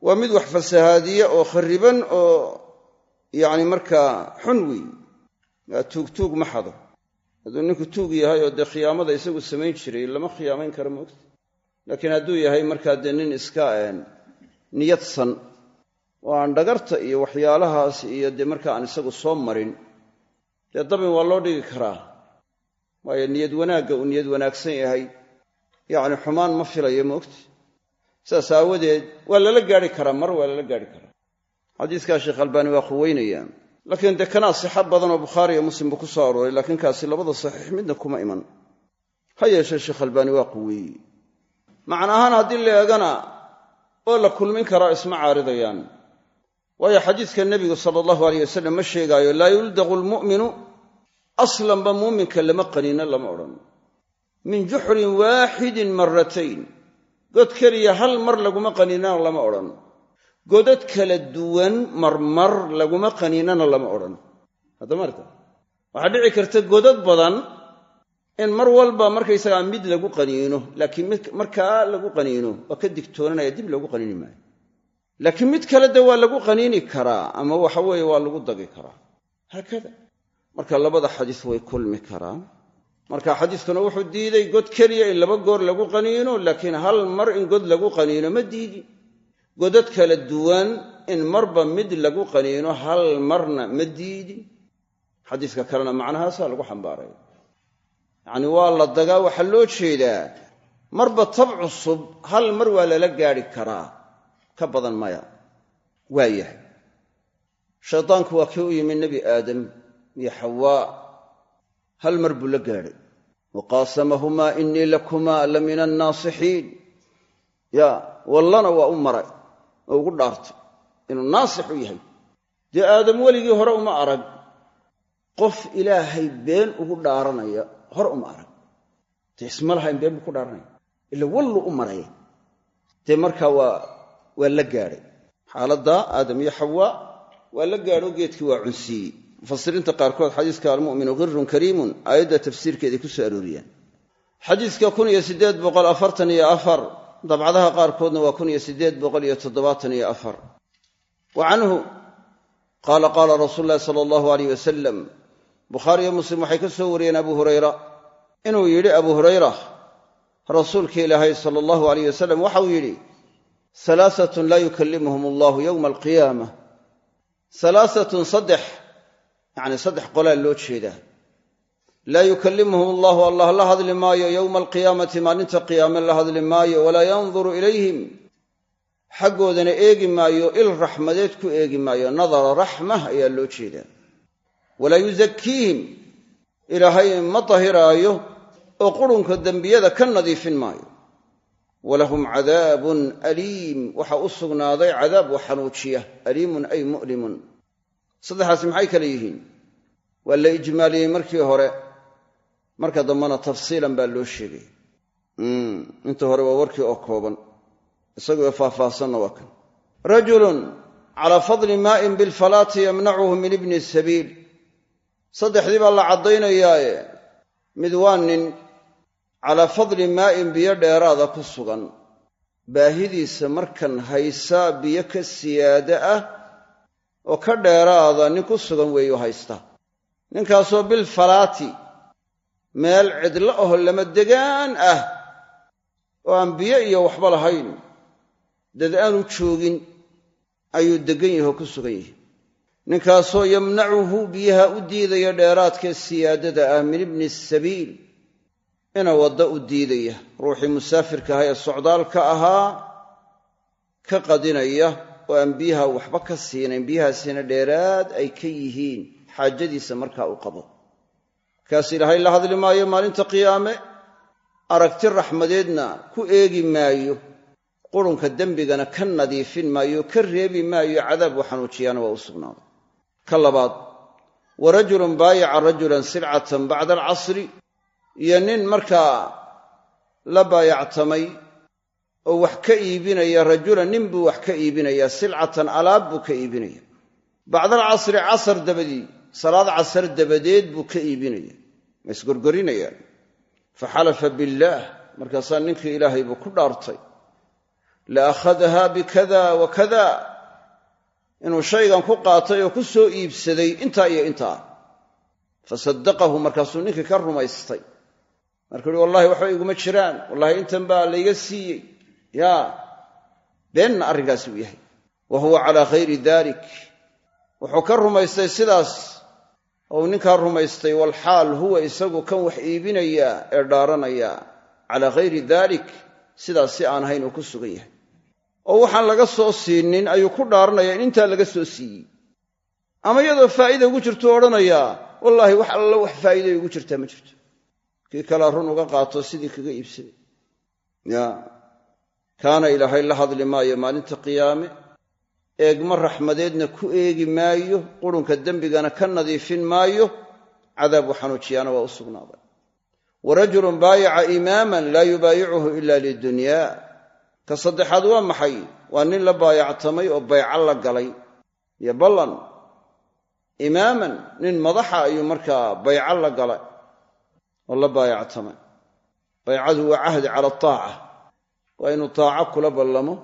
waa mid wax fasahaadiya oo khariban oo yacni markaa xun weey. Waa tuugtuug ma xado. Hadduu ninku tuug yahay oo dee khiyaamada isagu samayn jiray lama khiyaamayn karo moogta laakiin hadduu yahay markaa dee nin iska niyadsan oo aan dhagarta iyo waxyaalahaas iyo dee markaa aan isagu soo marin dee dabin waa loo dhigi karaa. Waayo niyad wanaagga uu niyad wanaagsan yahay yacni xumaan ma filayo moogta sidaas aawadeed waa lala gaari karaa mar waa lala gaari karaa. Xadiiskaa sheekh albaani waa quweynaya laakiin dee kanaa sixa badan oo bukhaari iyo muslim buu ku soo arooray laakiin kaasi labada saxiix midna kuma iman. Ha yeeshee sheekh albaani waa quweeye macna ahaan haddii la eegana oo la kulmin karaa isma caaridayaan. Waayo xadiidka nebigu sala allahu aleyh wasalam ma sheegaayo laa yuldaqu lmu'minu aslanba muuminka lama qaniino lama odhan. Min juxrin waaxidin maratayn god keliya hal mar laguma qaniinana lama odhan. Godad kala duwan marmar laguma qaniinana lama odhan. Haddamaarta waxaa dhici karta godad badan in mar walba markaysagaa mid lagu qaniino laakiin markaa lagu qaniino waa ka digtoonanaya dib loogu qaniini maayo. Laakiin mid kale de waa lagu qaniini karaa ama waxa weeye waa lagu dagi karaa. Haakada marka labada xadiis way kulmi karaan marka xadiiskuna wuxuu diiday god keliya in laba goor lagu qaniino laakiin hal mar in god lagu qaniino ma diidin godad kala duwan in marba mid lagu qaniino hal marna ma diidin xadiiska kalena macnahaasaa lagu xambaaraya yacni waa la dagaa waxaa loo jeedaa marba tab cusub hal mar waa lala gaadhi karaa. Ka badan maya waa yahay. Shaydaanku waa kii u yimi nebi aadam iyo xawaa hal mar buu la gaadhay wa qaasamahumaa inii lakumaa la min annaasixiin. Ya wallana waa u maray oo ugu dhaartay inuu naasix u yahay. Dee aadam weligii hore uma arag. Qof ilaahay been ugu dhaaranaya hore uma arag. Dee isma lahayn been buu ku dhaaranaya. Ila wallu u maraya. Dee markaa waa waa la gaadhay xaaladda aadam iyo xawaa waa la gaadho geedkii waa cunsiiyey mufasiriinta qaarkood xadiiska almu'minu khirun kariimun aayadda tafsiirkeeday ku soo arooriyaan afar dabcadaha qaarkoodna waa wa canhu qaala qaala rasuulu ulahi sala allahu aleyh wasalam bukhaari iyo muslim waxay ka soo wariyeen abu hurayra inuu yidhi abu hurayra rasuulka ilaahay sala allahu aleyh wasalam waxauu yidhi salaasatun laa yukallimuhum allahu yowma alqiyaama salaasatun saddex yacni saddex qolaa loo jeedaa. Laa yukallimuhum allahu allah la hadli maayo yowma alqiyaamati maalinta qiyaame la hadli maayo walaa yanduru ilayhim. Xaggoodana eegi maayo il raxmadeed ku eegi maayo nadara raxmah ayaa loo jeedaa. Walaa yusakiihim ilaahay ma dahiraayo oo qurunka dembiyada ka nadiifin maayo. Walahum cadaabun aliim waxaa u sugnaaday cadaab wa xanuujiya aliimun ay mu'limun saddexaasi maxay kale yihiin? Waa la ijmaaliyey markii hore. Marka dambena tafsiilan baa loo sheegay. Inta hore waa warkii oo kooban. Isagoo faahfaahsanna waa kan. Rajulun calaa fadli maa'in bilfalaati yamnacuhu min ibni sabiil. Saddexdii baa la caddaynayaaye mid waa nin calaa fadli maa'in biyo dheeraada ku sugan. Baahidiisa markan haysaa biyo ka siyaada ah oo ka dheeraada nin ku sugan weeyu haystaa ninkaasoo bilfalaati meel cidlo aho lama degaan ah oo aan biyo iyo waxba lahayn. Dad aanu joogin ayuu deggan yahi oo ku sugan yahi ninkaasoo yamnacuhu biyaha u diidaya dheeraadka siyaadada ah min ibni sabiil. Ina wadda u diidaya. Ruuxii musaafirka ahaa ee socdaalka ahaa ka qadinaya oo aan biyaha waxba ka siinayn biyahaasina dheeraad ay ka yihiin xaajadiisa markaa u qabo. Markaas ilaahay la hadli maayo maalinta qiyaame. Aragti raxmadeedna ku eegi maayo qurunka dembigana ka nadiifin maayo ka reebi maayo cadaab u xanuujiyaana waa u sugnaaday ka labaad wa rajulun baayaca rajulan silcatan bacda alcasri iyo nin markaa la baayactamay oo wax ka iibinaya rajulan nin buu wax ka iibinayaa silcatan alaab buu ka iibinaya. Bacdaalcasri casar dabadii salaad casar dabadeed buu ka iibinaya. Ma isgorgorinayaan fa xalafa billaah markaasaa ninkii ilaahay buu ku dhaartay. La akhadaha bikada wa kada inuu shaygan ku qaatay oo ku soo iibsaday intaa iyo intaa. Fa saddaqahu markaasuu ninkii ka rumaystay. Markuu uhi wallahi waxba iguma jiraan. Wallahi intan baa layga siiyey yaa beenna arrinkaasi uu yahay. Wa huwa calaa khayri dalik wuxuu ka rumaystay sidaas. Ou ninkaa rumaystay walxaal huwa isagu kan wax iibinayaa ee dhaaranaya. Calaa khayri dalik sidaas si aan ahayn uu ku sugan yahay. Oo waxaan laga soo siinin ayuu ku dhaaranaya in intaa laga soo siiyey. Ama iyadoo faa'iida ugu jirtuu odhanayaa wallaahi wax alla wax faa'iiday ugu jirtaa ma jirto. Kii kalea run uga qaato sidii kaga iibsaday kaana ilaahay la hadli maayo maalinta qiyaame. Eegma raxmadeedna ku eegi maayo qurunka dembigana ka nadiifin maayo cadaabu xanuujiyaana waa u sugnaaday. Wa rajulun baayaca imaaman laa yubaayicuhu ila lidunyaa ka saddexaad waa maxay? Waa nin la baayactamay oo bayco la galay. Iyo ballan imaaman nin madaxa ayuu markaa bayco la galay oo la baayactamay. Baycadu waa cahdi cala ataaca waa inuu taaco kula ballamo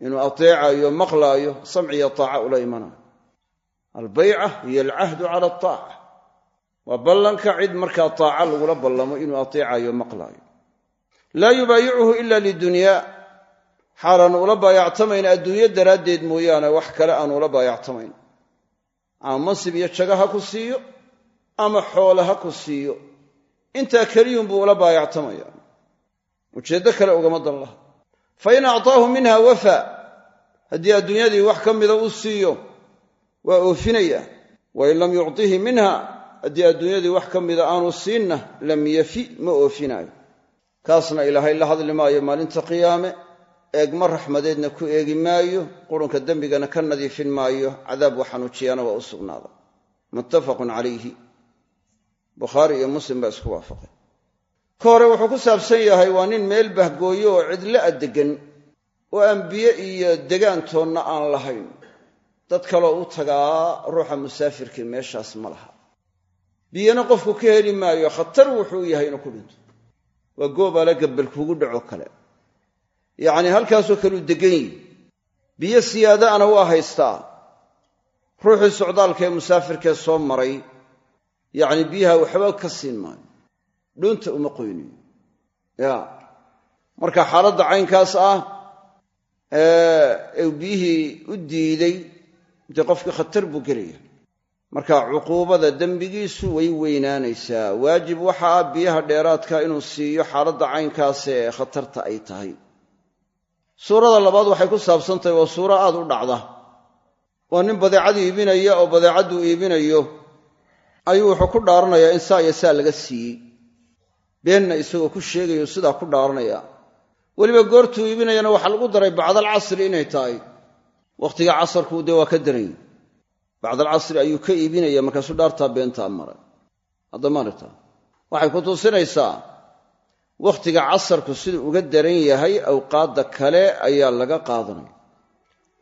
inuu ateecayo maqlaayo samciyo taaca ula imanayo albayca hiyo alcahdu cala ataaca waa ballanka cid markaa taaca lagula ballamo inuu ateecayo maqlaayo. Laa yubaayicuhu ila lidunyaa xaalaan ula baayactamayn adduunyo daraaddeed mooyaane wax kale aan ula baayactamayn. Ama mansib iyo jaga ha ku siiyo ama xoole ha ku siiyo. Intaa keliyunbuu ula baayactamaya ujeeddo kale ugama dan fa in actaahu minha wafa. Haddii adduunyadii wax ka mida uu siiyo waa oofinaya. Wa in lam yuctihi minha haddii adduunyadii wax ka mida aanu siinna lam yafi ma oofinaayo. Kaasna ilaahay la hadli maayo maalinta qiyaame. Eegma raxmadeedna ku eegi maayo qurunka dembigana ka nadiifin maayo cadaab wa xanuujiyaana waa u sugnaada. Muttafaqun calayhi. Bukhaari iyo muslim baa isku waafaqay ka hore wuxuu ku saabsan yahay waa nin meel bahgooyo oo cidlo a deggan oo aan biyo iyo degaantoonna aan lahayn. Dad kaloo u tagaa ruuxa musaafirkii meeshaas ma laha. Biyana qofku ka heli maayo khatar wuxuu yahay inuu ku dhinto. Waa goobaala gabbal kuugu dhaco kale. Yacnii halkaasoo kaleu deggan yihi biyo siyaadaana waa haystaa. Ruuxii socdaalka ee musaafirkee soo maray yacni biyaha waxba ka siin maayo dhuunta uma qoynayo ya. Marka xaaladda caynkaas ah ee biyihii u diiday dee qofkii khatar buu gelaya marka cuquubada dembigiisu way weynaanaysaa. Waajib waxa ah biyaha dheeraadka inuu siiyo xaaladda caynkaas ee khatarta ay tahay. Suurada labaad waxay ku saabsan tahay waa suuro aad u dhacda. Waa nin badeecad iibinaya oo badeecadduu iibinayo. Ayuu wuxuu ku dhaaranayaa in saa iyo saa laga siiyey beenna isagoo ku sheegayo sidaa ku dhaaranaya. Weliba goortuu iibinayana waxaa lagu daray bacdal casri inay tahay. Wakhtiga casarku dee waa ka daran bacdal casri ayuu ka iibinaya markaasuu dhaartaa beentaa maray. Haddamaarta waxay ku tusinaysaa wakhtiga casarku siduu uga daran yahay awqaadda kale ayaa laga qaadanaya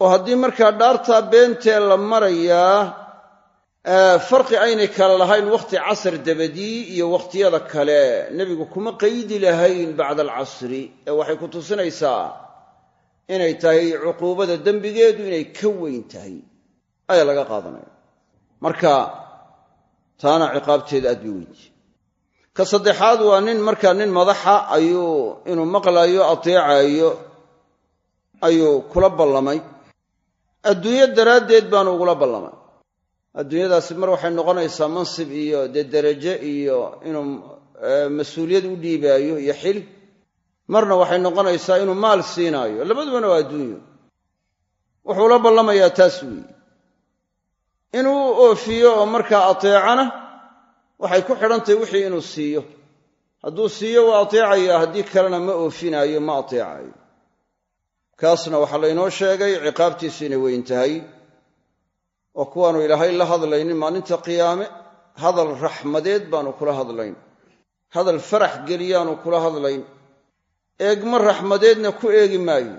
oo haddii markaa dhaartaa beentee la marayaa farqi aynay kale lahayn wakhti casar dabadii iyo wakhtiyada kale. Nebigu kuma qaydi lahayn bacda alcasri. Ee waxay ku tusinaysaa inay tahay cuquubada dembigeedu inay ka weyn tahay. Ayaa laga qaadanaya. Marka taana ciqaabteeda aad bay weynti ka saddexaad waa nin markaa nin madaxa ayuu inuu maqlayo ateecayo ayuu kula ballamay. Adduunyo daraaddeed baanu ugula ballamay adduunyadaasi mar waxay noqonaysaa mansib iyo dee deraje iyo inuu mas'uuliyad u dhiibaayo iyo xil. Marna waxay noqonaysaa inuu maal siinaayo. Labadubana waa adduunyo. Wuxuu la ballamayaa taas weeye. Inuu oofiyo oo markaa ateecana waxay ku xidhantahy wixii inuu siiyo. Hadduu siiyo waa ateecayaa haddii kalena ma oofinaayo ma ateecayo kaasna waxaa laynoo sheegay ciqaabtiisu inay weyn oo kuwaanu ilaahay la hadlaynin maalinta qiyaame hadal raxmadeed baanu kula hadlayn. Hadal farax geliyaanu kula hadlayn. Eegma raxmadeedna ku eegi maayo.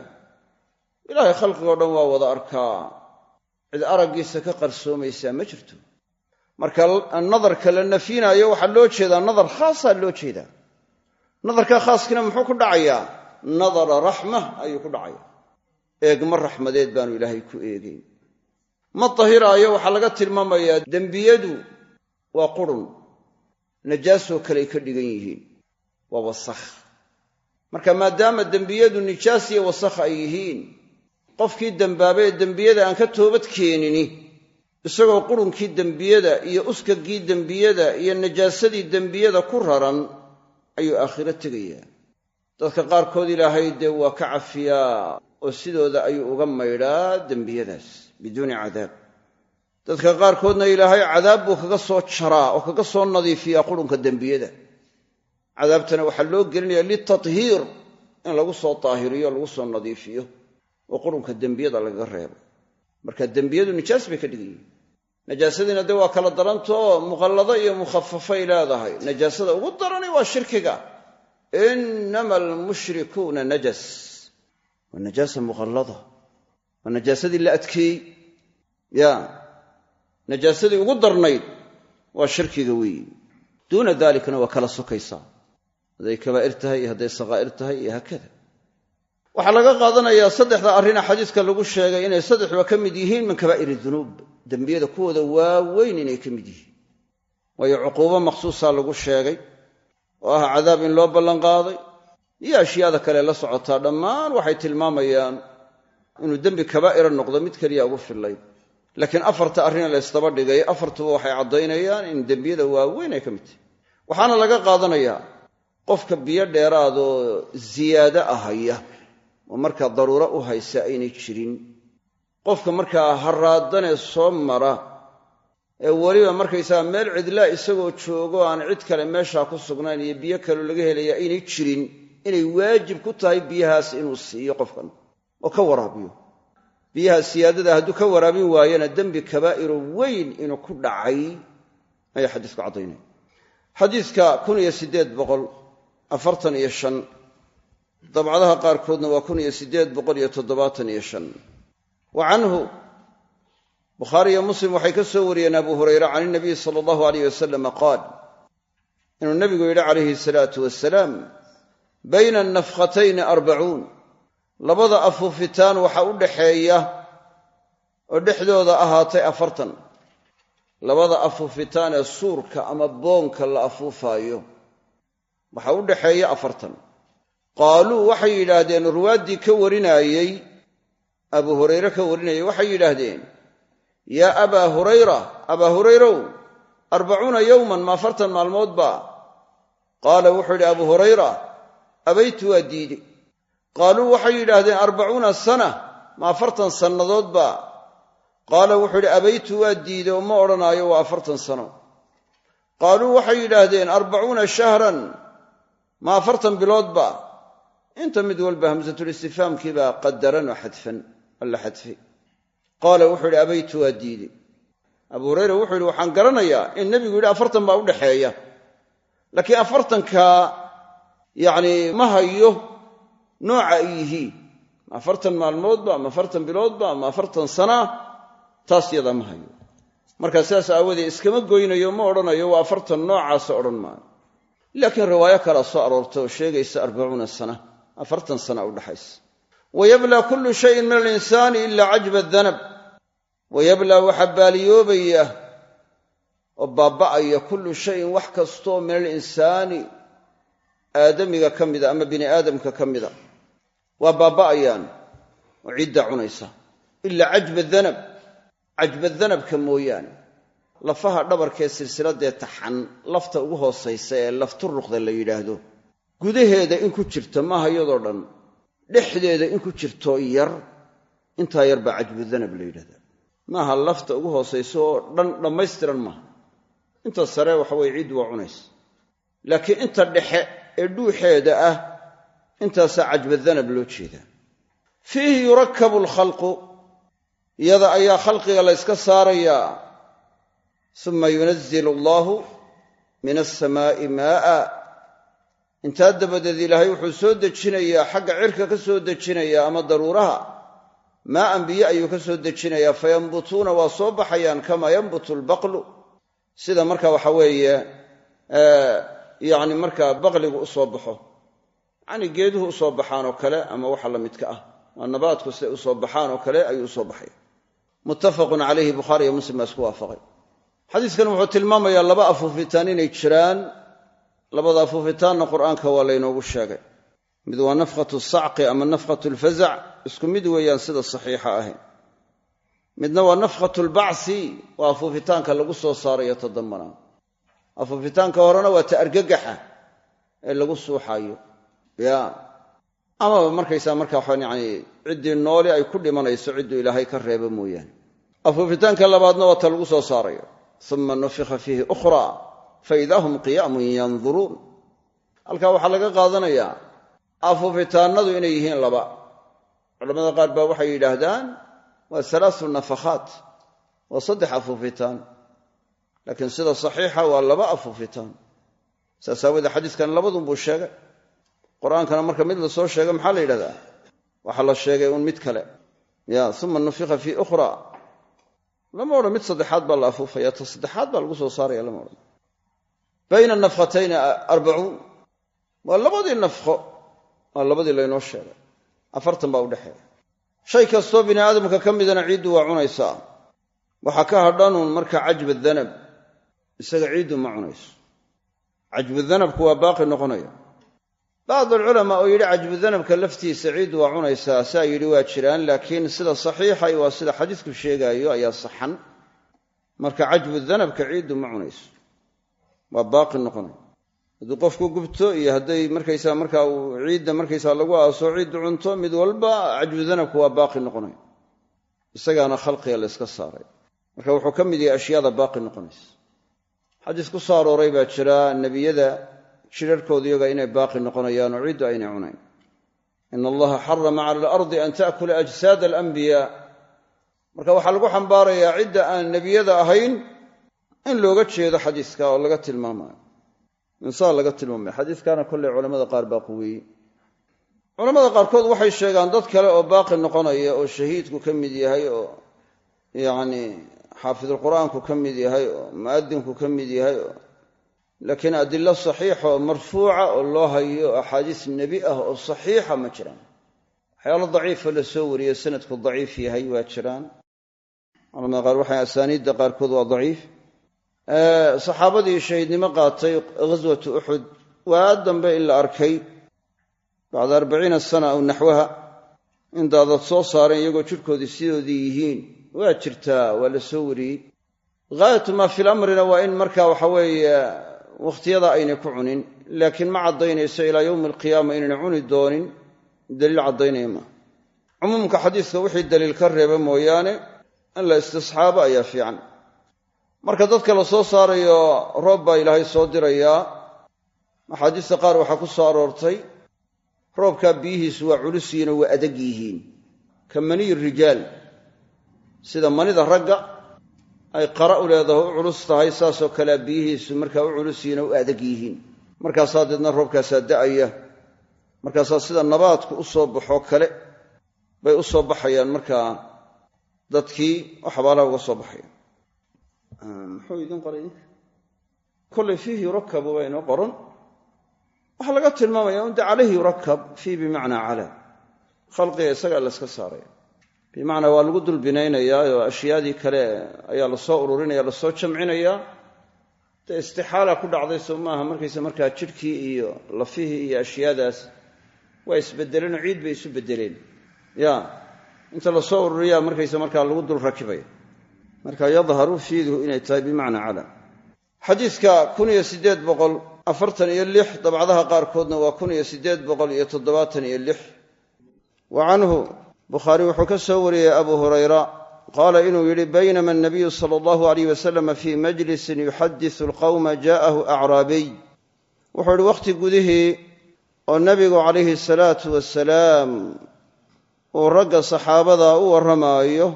Ilaahay khalqigoo dhan waa wada arkaa. Cid araggiisa ka qarsoomaysaa ma jirto. Marka nadarka la nafinaayo waxaa loo jeedaa nadar khaasaa loo jeedaa. Nadarka khaaskina muxuu ku dhacayaa? Nadara raxma ayuu ku dhacaya eegma raxmadeed baanu ilaahay ku eegayn ma tahiraayo waxaa laga tilmaamayaa dembiyadu waa qurun. Najaasoo kaley ka dhigan yihiin. Waa wasakh. Marka maadaama dembiyadu nijaas iyo wasakh ay yihiin qofkii dembaabay ee dembiyada aan ka toobad keenini isagoo qurunkii dembiyada iyo uskagii dembiyada iyo najaasadii dembiyada ku raran ayuu aakhiro tegayaa. Dadka qaarkood ilaahay dee waa ka cafiyaa oo sidooda ayuu uga maydhaa dembiyadaas biduuni cadaab. Dadka qaarkoodna ilaahay cadaab buu kaga soo jaraa oo kaga soo nadiifiyaa qurunka dembiyada. Cadaabtana waxaa loo gelinayaa litathiir in lagu soo daahiriyo lagu soo nadiifiyo oo qurunka dembiyada lagaga reebo. Marka dembiyadu nijaas bay ka dhigan najaasadiina dee waa kala darantoo muqallado iyo mukhafafay leedahay. Najaasada ugu darani waa shirkiga. Innama almushrikuuna najas. Waa muqallada waa najaasadii la adkeeyey. Ya najaasadii ugu darnayd waa shirkiga weeyi duuna dalikana waa kala sokaysaa. Hadday kabaa'ir tahay iyo hadday sakaa'ir tahay iyo haakada. Waxaa laga qaadanayaa saddexda arrina xadiiska lagu sheegay inay saddexduba ka mid yihiin min kabaa'iri dunuub. Dembiyada kuwooda waaweyn inay ka mid yihiin. Waayo cuquubo makhsuusaa lagu sheegay oo ah cadaab in loo ballanqaaday iyo ashyaada kale la socotaa. Dhammaan waxay tilmaamayaan inuu dembi kabaa'ira noqdo mid keliya ugu fillayn. Laakiin afarta arrina la ysdaba dhigay afartuba waxay caddaynayaan in dembiyada waaweyn ay ka mid tahay. Waxaana laga qaadanayaa qofka biyo dheeraadoo ziyaado ahaya oo markaa daruuro u haysa aynay jirin. Qofka markaa haraadanee soo mara ee weliba markaysaga meel cidlaa isagoo joogo aan cid kale meeshaa ku sugnayn iyo biyo kaloo laga helaya aynay jirin. Inay waajib ku tahay biyahaas inuu siiyo qofkan oo ka waraabiyo. Biyaha siyaadada hadduu ka waraabin waayana dembi kabaa'iro weyn inuu ku dhacay ayaa xadiisku caddaynaya xadiiska kun iyo siddeed boqol afartan iyo shan dabcadaha qaarkoodna waa kun iyo siddeed boqol iyo toddobaatan iyo shan. Wa canhu bukhaari iyo muslim waxay ka soo wariyeen abu hurayre can inabiyi sala allahu alayh wasalama qaal inuu nebigu yidhi calayhi salaatu wasalaam bayna annafkhatayni arbacuun labada afuufitaan waxaa u dhaxeeya oo dhexdooda ahaatay afartan. Labada afuufitaan ee suurka ama boonka la afuufaayo waxaa u dhaxeeya afartan. Qaaluu waxay yidhaahdeen ruwaaddii ka warinaayey abu hurayre ka warinayay waxay yidhaahdeen yaa abaa hurayra abaa hurayrow arbacuuna yowman ma afartan maalmood baa? Qaala wuxuu yidhi abu hurayra abaytu waa diide qaaluu waxay yidhaahdeen arbacuuna sana ma afartan sannadood baa qaala wuxuu yidhi abaytu waa diide oo ma odhanaayo waa afartan sano. Qaaluu waxay yidhaahdeen arbacuuna shahran ma afartan bilood baa inta mid walba hamsatulistifaamkii baa qadaran oo xadfan oo la xadfay. Qaala wuxuu yidhi abaytu waa diide abu hurayra wuxuu yidhi waxaan garanayaa in nebigu yidhi afartan baa u dhexeeya laakiin afartankaa yacni ma hayo nooca ay yihiin ma afartan maalmoodba ama afartan biloodba ama afartan sana taas yadaa ma hayo. Markaa sidaas aawadee iskama goynayo ma odhanayo waa afartan noocaasa odhan maayo. Laakiin riwaayo kalea soo aroorta oo sheegaysa arbacuuna sana afartan sana udhaxaysa wayablaa kullu shayin min alinsaani ila cajba danab wayablaa waxaa baaliyoobaya oo baaba'aya kullu shayin wax kastoo min alinsaani aadamiga ka mida ama bini aadamka ka mida waa baaba'ayaan. Oo cidda cunaysa. Ila cajba danab cajba danabka mooyaane. Lafaha dhabarkee silsiladee taxan lafta ugu hoosaysa ee lafturuqda la yidhaahdo. Gudaheeda in ku jirta maaha iyadoo dhan. Dhexdeeda in ku jirto yar. Intaa yar baa cajbu danab la yidhahdaa. Maaha lafta ugu hoosaysa oo dhan dhammaystiran maaha. Inta sare waxaweye ciiddu waa cunaysa laakiin inta dhexe ee dhuuxeeda ah intaasaa cajbadanab loo jeedaa fiihi yurakabu alkhalqu iyada ayaa khalqiga la yska saarayaa suma yunazilu allahu min alsamaa'i maa'a. Intaa dabadeed ilaahay wuxuu soo dejinayaa xagga cirka ka soo dejinayaa ama daruuraha. Maa'an biyo ayuu ka soo dejinayaa fayambutuuna waa soo baxayaan kamaa yanbutu albaqlu. Sida marka waxa weeye yacni markaa baqligu u soo baxo yacni geeduhu u soo baxaan oo kale ama waxa la midka ah. Waa nabaadku siday u soo baxaan oo kale ayuu u soo baxay. Muttafaqun calayhi bukhaari iyo muslim baa isku waafaqay. Xadiiskan wuxuu tilmaamayaa laba afuufitaan inay jiraan. Labada afuufitaanna qur'aanka waa laynoogu sheegay. Mid waa nafkhatu sacqi ama nafkhatu lfazac isku mid weeyaan sida saxiixa ahayn. Midna waa nafkhatu lbacsi waa afuufitaanka lagu soo saarayo tadambana afuufitaanka horena waa ta argagaxa ee lagu suuxaayo ya. Amaba markaysaa marka waxaan yani ciddii nooli ay ku dhimanayso cidduu ilaahay ka reebo mooyaane. Afuufitaanka labaadna waa ta lagu soo saarayo. Uma nufikha fiihi ukhra faida hum qiyaamun yanduruun halkaa waxaa laga qaadanayaa afuufitaanadu inay yihiin laba. Culamada qaar baa waxay yidhaahdaan waa alaasu nafakhaat waa saddex afuufitaan laakiin sida saxiixa waa laba afuufitaan saas aawoodee xadiiskan labadunbuu sheegay qur'aankana marka mid la soo sheegay maxaa la yidhahdaa? Waxaa la sheegay uun mid kale. Ya uma nufika fii ukhra. Lama odhan mid saddexaad baa la afuufaya ta saddexaad baa lagu soo saaraya lama odhan. Bayna nafkhatayni arbacuun waa labadii nafkho waa labadii laynoo sheegay. Afartan baa udhexeeya shay kastoo bini aadamka ka midana ciiddu waa cunaysaa waxaa ka hadhanuun marka cajba danab isaga ciiddu ma cunayso. Cajbudanabku waa baaqi noqonaya bacd alculamaa oo yidhi cajbudanabka laftiisa ciiddu waa cunaysaa saa yidhi waa jiraan laakiin sida saxiixay waa sida xadiisku sheegaayo ayaa saxan marka cajbudanabka ciiddu ma cunayso waa baaqi noqonaya hadduu qofku gubto iyo hadday markaysaa markaa ciidda markaysaa lagu aaso ciiddu cunto mid walba cajbudanabku waa baaqi noqonaya isagaana khalqiga la yska saaray marka wuxuu ka mid yahay ashyaada baaqi noqonaysa xadiis ku soo arooray baa jira nebiyada shirarkoodu iyaga inay baaqi noqonayaan oo ciiddu aynay cunayn. Ina allaha xarama cala alardi an ta'kula ajsaada alanbiyaa marka waxaa lagu xambaarayaa cidda aan nebiyada ahayn in looga jeedo xadiiska oo laga tilmaamayo insaan laga tilmaamaya xadiiskana kolley culamada qaar baa quweeyey culamada qaarkood waxay sheegaan dad kale oo baaqi noqonaya oo shahiidku ka mid yahay oo yacni xaafidulqur'aanku ka mid yahay oo mu'adinku ka mid yahay oo laakiin adilo saxiixa oo marfuuca oo loo hayo axaadiis nebi ah oo saxiixa ma jiraan. Waxyaalo daciifa la soo wariyo sanadku daciif yahay waa jiraan. Culamada qaar waxay asaaniidda qaarkood waa daciif. Saxaabadii shahiidnimo qaatay ghaswatu uxud waa dambe in la arkay. Bacda arbaciina sana aw naxwaha in daadad soo saareen iyagoo jidhkoodii sidoodii yihiin. Waa jirtaa waa la soo wariyey. Ghaayatu maa waa in marka waxa wakhtiyada aynay ku cunin laakiin ma caddaynayso ilaa yowmi alqiyaama inayna cuni doonin daliil caddaynaya maa cumuumka xadiiska wixii daliil ka reeba mooyaane in la istisxaabo ayaa fiican. Marka dadka la soo saarayo roob baa ilaahay soo dirayaa axaadiista qaar waxaa ku soo aroortay roobkaa biyihiisu waa culus yihiin oo waa adag yihiin ka maniyi rijaal sida manida ragga ay qara u leedaho u culus tahay saasoo kalea biyihiisu markaa u culus yihiin oo u adag yihiin. Markaasaa deedna roobkaasaa da'aya. Markaasaa sida nabaadku u soo baxoo kale bay u soo baxayaan markaa dadkii xabaalaha uga soo baxaya. Muxuu idin qoray kollay fiihi yurakabu waa qoran. Waxaa laga tilmaamaya un de calayhi yurakab fii bimacnaa cala khalqiga isagaa la yska saaraya bimacnaa waa lagu dul binaynayaa oo ashyaadii kale ayaa la soo ururinaya la soo jamcinayaa dee istixaala ku dhacday soo maaha markaysa markaa jidhkii iyo lafihii iyo ashyaadaas waa isbedeleenoo ciid bay isu bedeleen. Ya inta la soo ururiyaa markaysa markaa lagu dul rakibaya marka yadharu fiidu inay tahay bimacnaa cala. Xadiidka kun iyo siddeed boqol afartan iyo lix dabcadaha qaarkoodna waa kun iyo siddeed boqol iyo toddobaatan iyo lix. Wa bukhaari wuxuu ka soo wariyey abu hurayra qaala inuu yidhi baynama anabiyu sala allahu alayh wasalama fii majlisin yuxadisu alqawma jaa'ahu acraabiy wuxuu yidhi wakhti gudihii oo nebigu calayhi salaatu wasalaam uu ragga saxaabada u warramaayo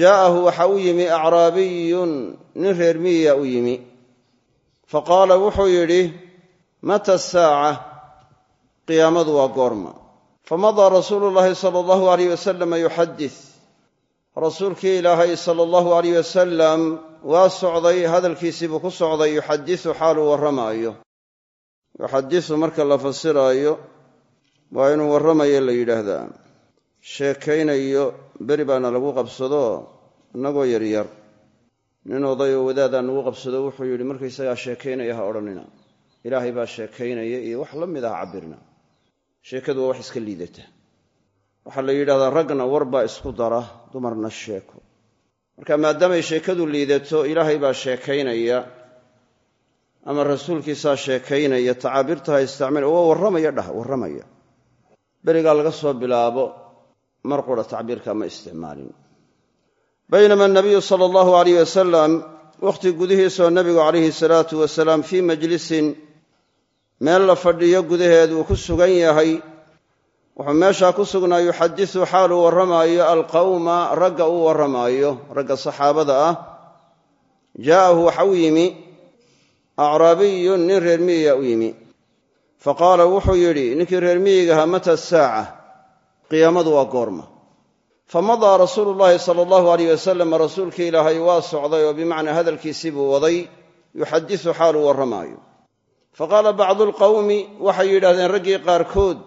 jaa'ahu waxa u yimi acraabiyun nin reer miyiya u yimi. Faqaala wuxuu yidhi mata asaaca qiyaamadu waa goorma famadaa rasuulu llaahi sala allahu alayh wasalama yuxadis rasuulkii ilaahay sala allahu alayh wasalam waa socday hadalkiisii buu ku socday yuxadisu xaaluu warramaayo yuxadisu marka la fasiraayo waa inuu warramayo la yidhaahdaa sheekaynayo beri baana lagu qabsado innagoo yaryar nin odayoo wadaadaan nagu qabsado wuxuu yidhi markaysagaa sheekaynaya ha odhanina ilaahay baa sheekaynaya iyo wax la mid ah cabbirna sheekadu waa wax iska liidata. Waxaa la yidhahdaa ragna war baa isku dara dumarna sheeko. Marka maadaamay sheekadu liidato ilaahay baa sheekaynaya ama rasuulkiisaa sheekaynaya tacaabiirta ha isticmaal waa warramaya dhah warramaya. Berigaa laga soo bilaabo mar qura tacbiirka ma isticmaalin. Baynama anabiyu sala allahu alayh wasalam wakhti gudihiisaoo nebigu calayhi salaatu wasalaam fii majlisin meel la fadhiyo gudaheed uu ku sugan yahay. Wuxuu meeshaa ku sugnaa yuxadisu xaal uu warramaayo alqawma ragga uu warramaayo ragga saxaabada ah. Jaa'ahu waxa u yimi acraabiyun nin reer miyiga u yimi. Fa qaala wuxuu yidhi ninkii reer miyigaha mata saaca? Qiyaamadu waa goorma. Famadaa rasuulu llaahi sala allahu alayh wasalam rasuulkii ilaahay waa socday oo bimacnaa hadalkiisii buu waday yuxadisu xaaluu warramaayo fa qaala bacdu alqawmi waxay yidhahdeen raggii qaarkood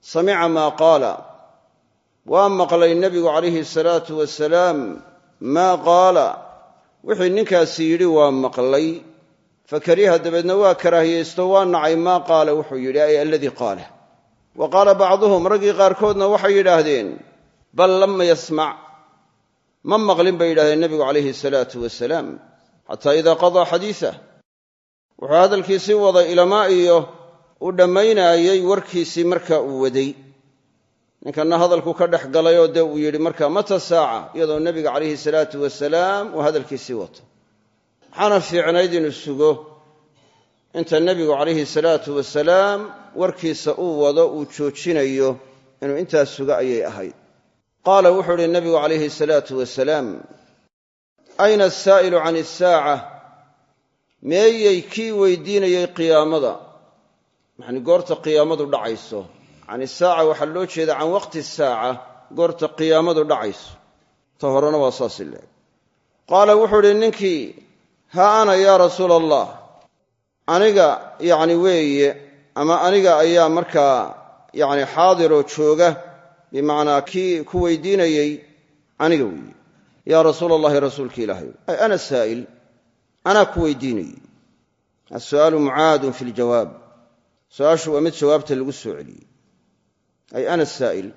samica maa qaala. Waa maqlay nebigu calayhi salaatu wasalaam maa qaala. Wixii ninkaasi yidhi waa maqlay. Fakariha dabeedna waa karaahiyeysto waa nacay maa qaala? Wuxuu yidhi ay aladii qaala. Wa qaala bacduhum raggii qaarkoodna waxay yidhaahdeen bal lam yasmac. Ma maqlin bay yidhahdeen nebigu calayhi salaatu wasalaam xataa idaa qadaa xadiisah wuxuu hadalkiisii waday ilamaa iyo u dhammaynaayey warkiisii marka uu waday. Ninkanna hadalku ka dhex galay oo dee uu yidhi marka mata saaca iyadoo nebiga calayhi salaatu wasalaam uu hadalkiisii wato. Waxaana fiicnayd inuu sugo. Inta nebigu calayhi salaatu wasalaam warkiisa uu wado uu joojinayo inuu intaas sugo ayay ahayd. Qaala wuxuu idhi nebigu calayhi salaatu wasalaam ayna asaa'ilu can isaaca meeyey kii weydiinayey qiyaamada. Yacni goorta qiyaamadu dhacayso. Can isaaca waxaa loo jeeda can waqti saaca goorta qiyaamadu dhacayso. Ta horena waa saasi leeg. Qaala wuxuu idhi ninkii haa ana yaa rasuula allah aniga yacni weeye ama aniga ayaa markaa yacni xaadiroo jooga bimacnaa kii ku weydiinayey aniga weeye. Yaa rasuula allahi rasuulka ilaahay. Ay ana saa'il anaa ku weydiinayey assu'aalu mucaadun fi ljawaab su'aashu waa mid jawaabta lagu soo celiyey ay ana saa'il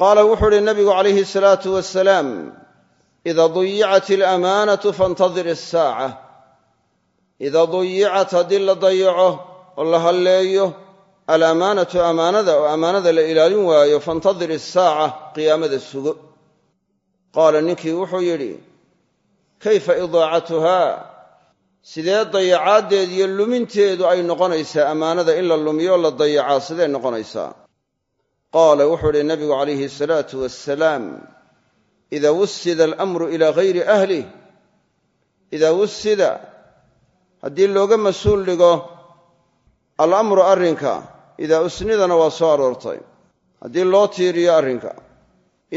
qaala wuxuu uhi nabigu calayhi salaatu wasalaam ida duyicat alamaanatu faintadir isaaca ida duyicat haddii la dayaco oo la halleeyo alamaanatu amaanada oo amaanada la ilaalin waayo faintadir isaaca qiyaamada sugo qaala ninkii wuxuu yidhi kayfa idaacatuhaa sidee dayacaaddeed iyo luminteedu ay noqonaysaa ammaanada in la lumiyo la dayacaa sidee noqonaysaa? Qaala wuxuu idhi nabigu calayhi asalaatu wassalaam ida wusida alamru ilaa hayri ahlih idaa wusida haddii looga mas'uul dhigo alamru arrinka idaa usnidana waa soo aroortay. Haddii loo tiiriyo arrinka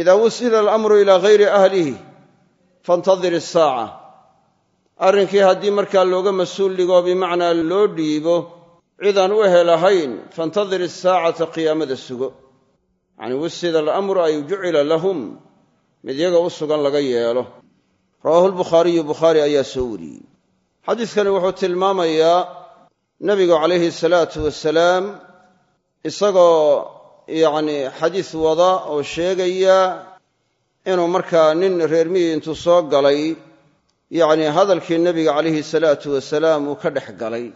idaa wusida alamru ilaa hayri ahlihi faintadir isaaca arrinkii haddii markaa looga mas'uul dhigo bimacnaa loo dhiibo cidaan u helahayn faintadir isaacata qiyaamada sugo. Yacni wusida alamru ay jucila lahum mid yaga u sugan laga yeelo. Rawaahu lbukhaariyu bukhaari ayaa soo wariyey. Xadiidkani wuxuu tilmaamayaa nebigu calayhi salaatu wasalaam isagoo yacni xadiis wada oo sheegaya inuu markaa nin reer miyi intuu soo galay yacni hadalkii nebiga calayhi salaatu wasalaam uu ka dhex galay.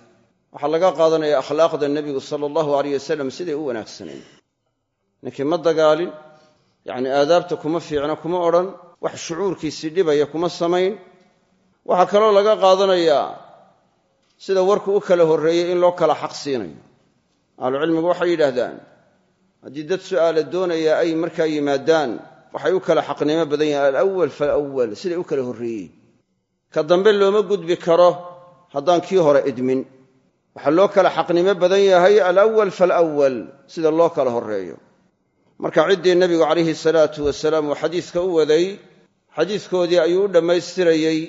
Waxaa laga qaadanaya akhlaaqda nebigu sala allahu aleyh wasalam siday u wanaagsanayd ninkii ma dagaalin yacni aadaabta kuma fiicna kuma odhan wax shucuurkiisii dhibaya kuma samayn. Waxaa kaloo laga qaadanayaa sida warku u kala horreeyey in loo kala xaq siinayo. Ahlucilmigu waxay yidhaahdaan haddii dad su'aala doonaya ay markaa yimaadaan waxay u kala xaqnimo badan yahin alawal falawal siday u kala horreeyey ka dambe looma gudbi karo haddaan kii hore idmin. Waxaa loo kala xaqnimo badan yahay alawal falawal sida loo kala horreeyo. Marka ciddii nebigu calayhi salaatu wasalaam uu xadiiska u waday xadiiskoodii ayuu u dhammaystirayey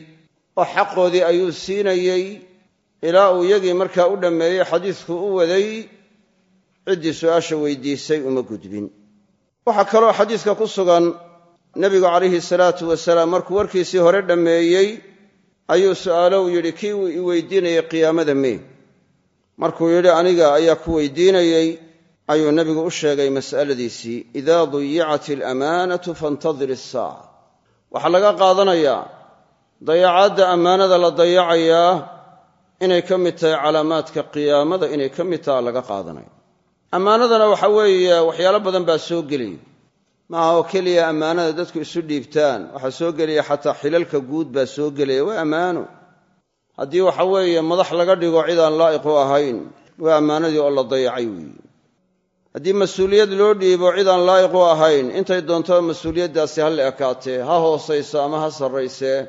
oo xaqoodii ayuu siinayey ilaa uu iyagii markaa u dhammeeyey xadiisku u waday ciddii su'aasha weydiisay uma gudbin. Waxaa kaloo xadiiska ku sugan nebigu calayhi salaatu wasalaam markuu warkiisii hore dhammeeyey ayuu su'aalow yidhi kii uu i weydiinayay qiyaamada mee markuu yidhi aniga ayaa ku weydiinayey ayuu nebigu u sheegay mas'aladiisii idaa duyicat alamaanatu faintadir isaaca waxaa laga qaadanayaa dayacaadda ammaanada la dayacayaa inay ka mid tahay calaamaadka qiyaamada inay ka mid taha laga qaadanaya. Ammaanadana waxa weeye waxyaalo badan baa soo gelaya maaha oo keliya ammaanada dadku isu dhiibtaan. Waxaa soo gelaya xataa xilalka guud baa soo gelaya. Waa ammaano. Haddii waxa weeye madax laga dhigo cidaan laa'iq u ahayn waa ammaanadii oo la dayacay weeye haddii mas'uuliyad loo dhiibo cid aan laa'iq u ahayn intay doontaba mas'uuliyaddaasi ha la ekaatee ha hoosayso ama ha sarraysee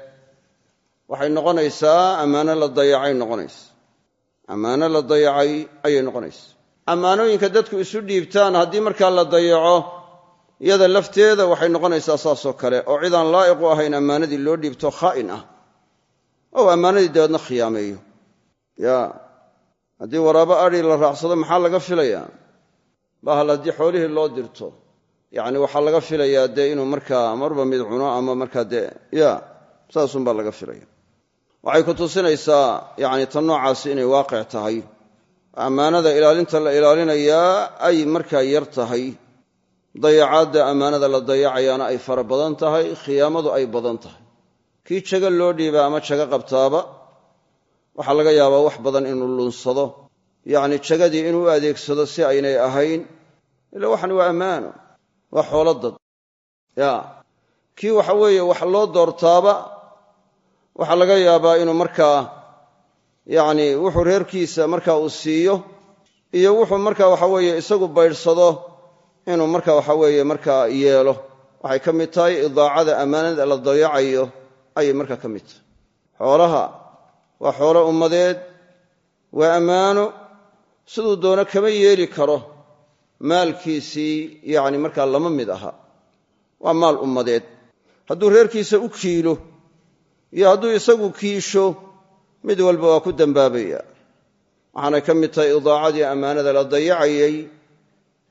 waxay noqonaysaa ammaano la dayacay noqonaysa ammaano la dayacay ayay noqonaysa ammaanooyinka dadku isu dhiibtaan haddii markaa la dayaco iyada lafteeda waxay noqonaysaa saasoo kale oo cidaan laa'iq u ahayn ammaanadii loo dhiibto khaa'in ah. Oo ammaanadii dabeedna khiyaameeyo. Ya haddii waraabo adhi la raacsado maxaa laga filayaa bahal haddii xoolihii loo dirto yacni waxaa laga filayaa dee inuu markaa marba mid cuno ama markaa dee ya saasunbaa laga filaya. Waxay ku tusinaysaa yacni tan noocaasi inay waaqic tahay. Ammaanada ilaalinta la ilaalinayaa ay markaa yar tahay dayacaadda ammaanada la dayacayaana ay fara badan tahay khiyaamadu ay badan tahay. Kii jago loo dhiibaa ama jago qabtaaba waxaa laga yaabaa wax badan inuu lunsado. Yacni jagadii inuu adeegsado si aynay ahayn ila waxan waa ammaano waa xoolo dad. Ya kii waxa weeye wax loo doortaaba waxaa laga yaabaa inuu markaa yacni wuxuu reerkiisa marka uu siiyo iyo wuxuu marka waxa weeye isagu baydhsado inuu marka waxa weeye markaa yeelo. Waxay ka mid tahay idaacada ammaanada la dayacayo ayay markaa ka mid tahay. Xoolaha waa xoolo ummadeed waa ammaano siduu doono kama yeeli karo. Maalkiisii yacni markaa lama mid aha. Waa maal ummadeed. Hadduu reerkiisa u kiilo iyo hadduu isagu kiisho mid walba waa ku dambaabaya. Waxaanay ka mid tahay idaacadii ammaanada la dayacayay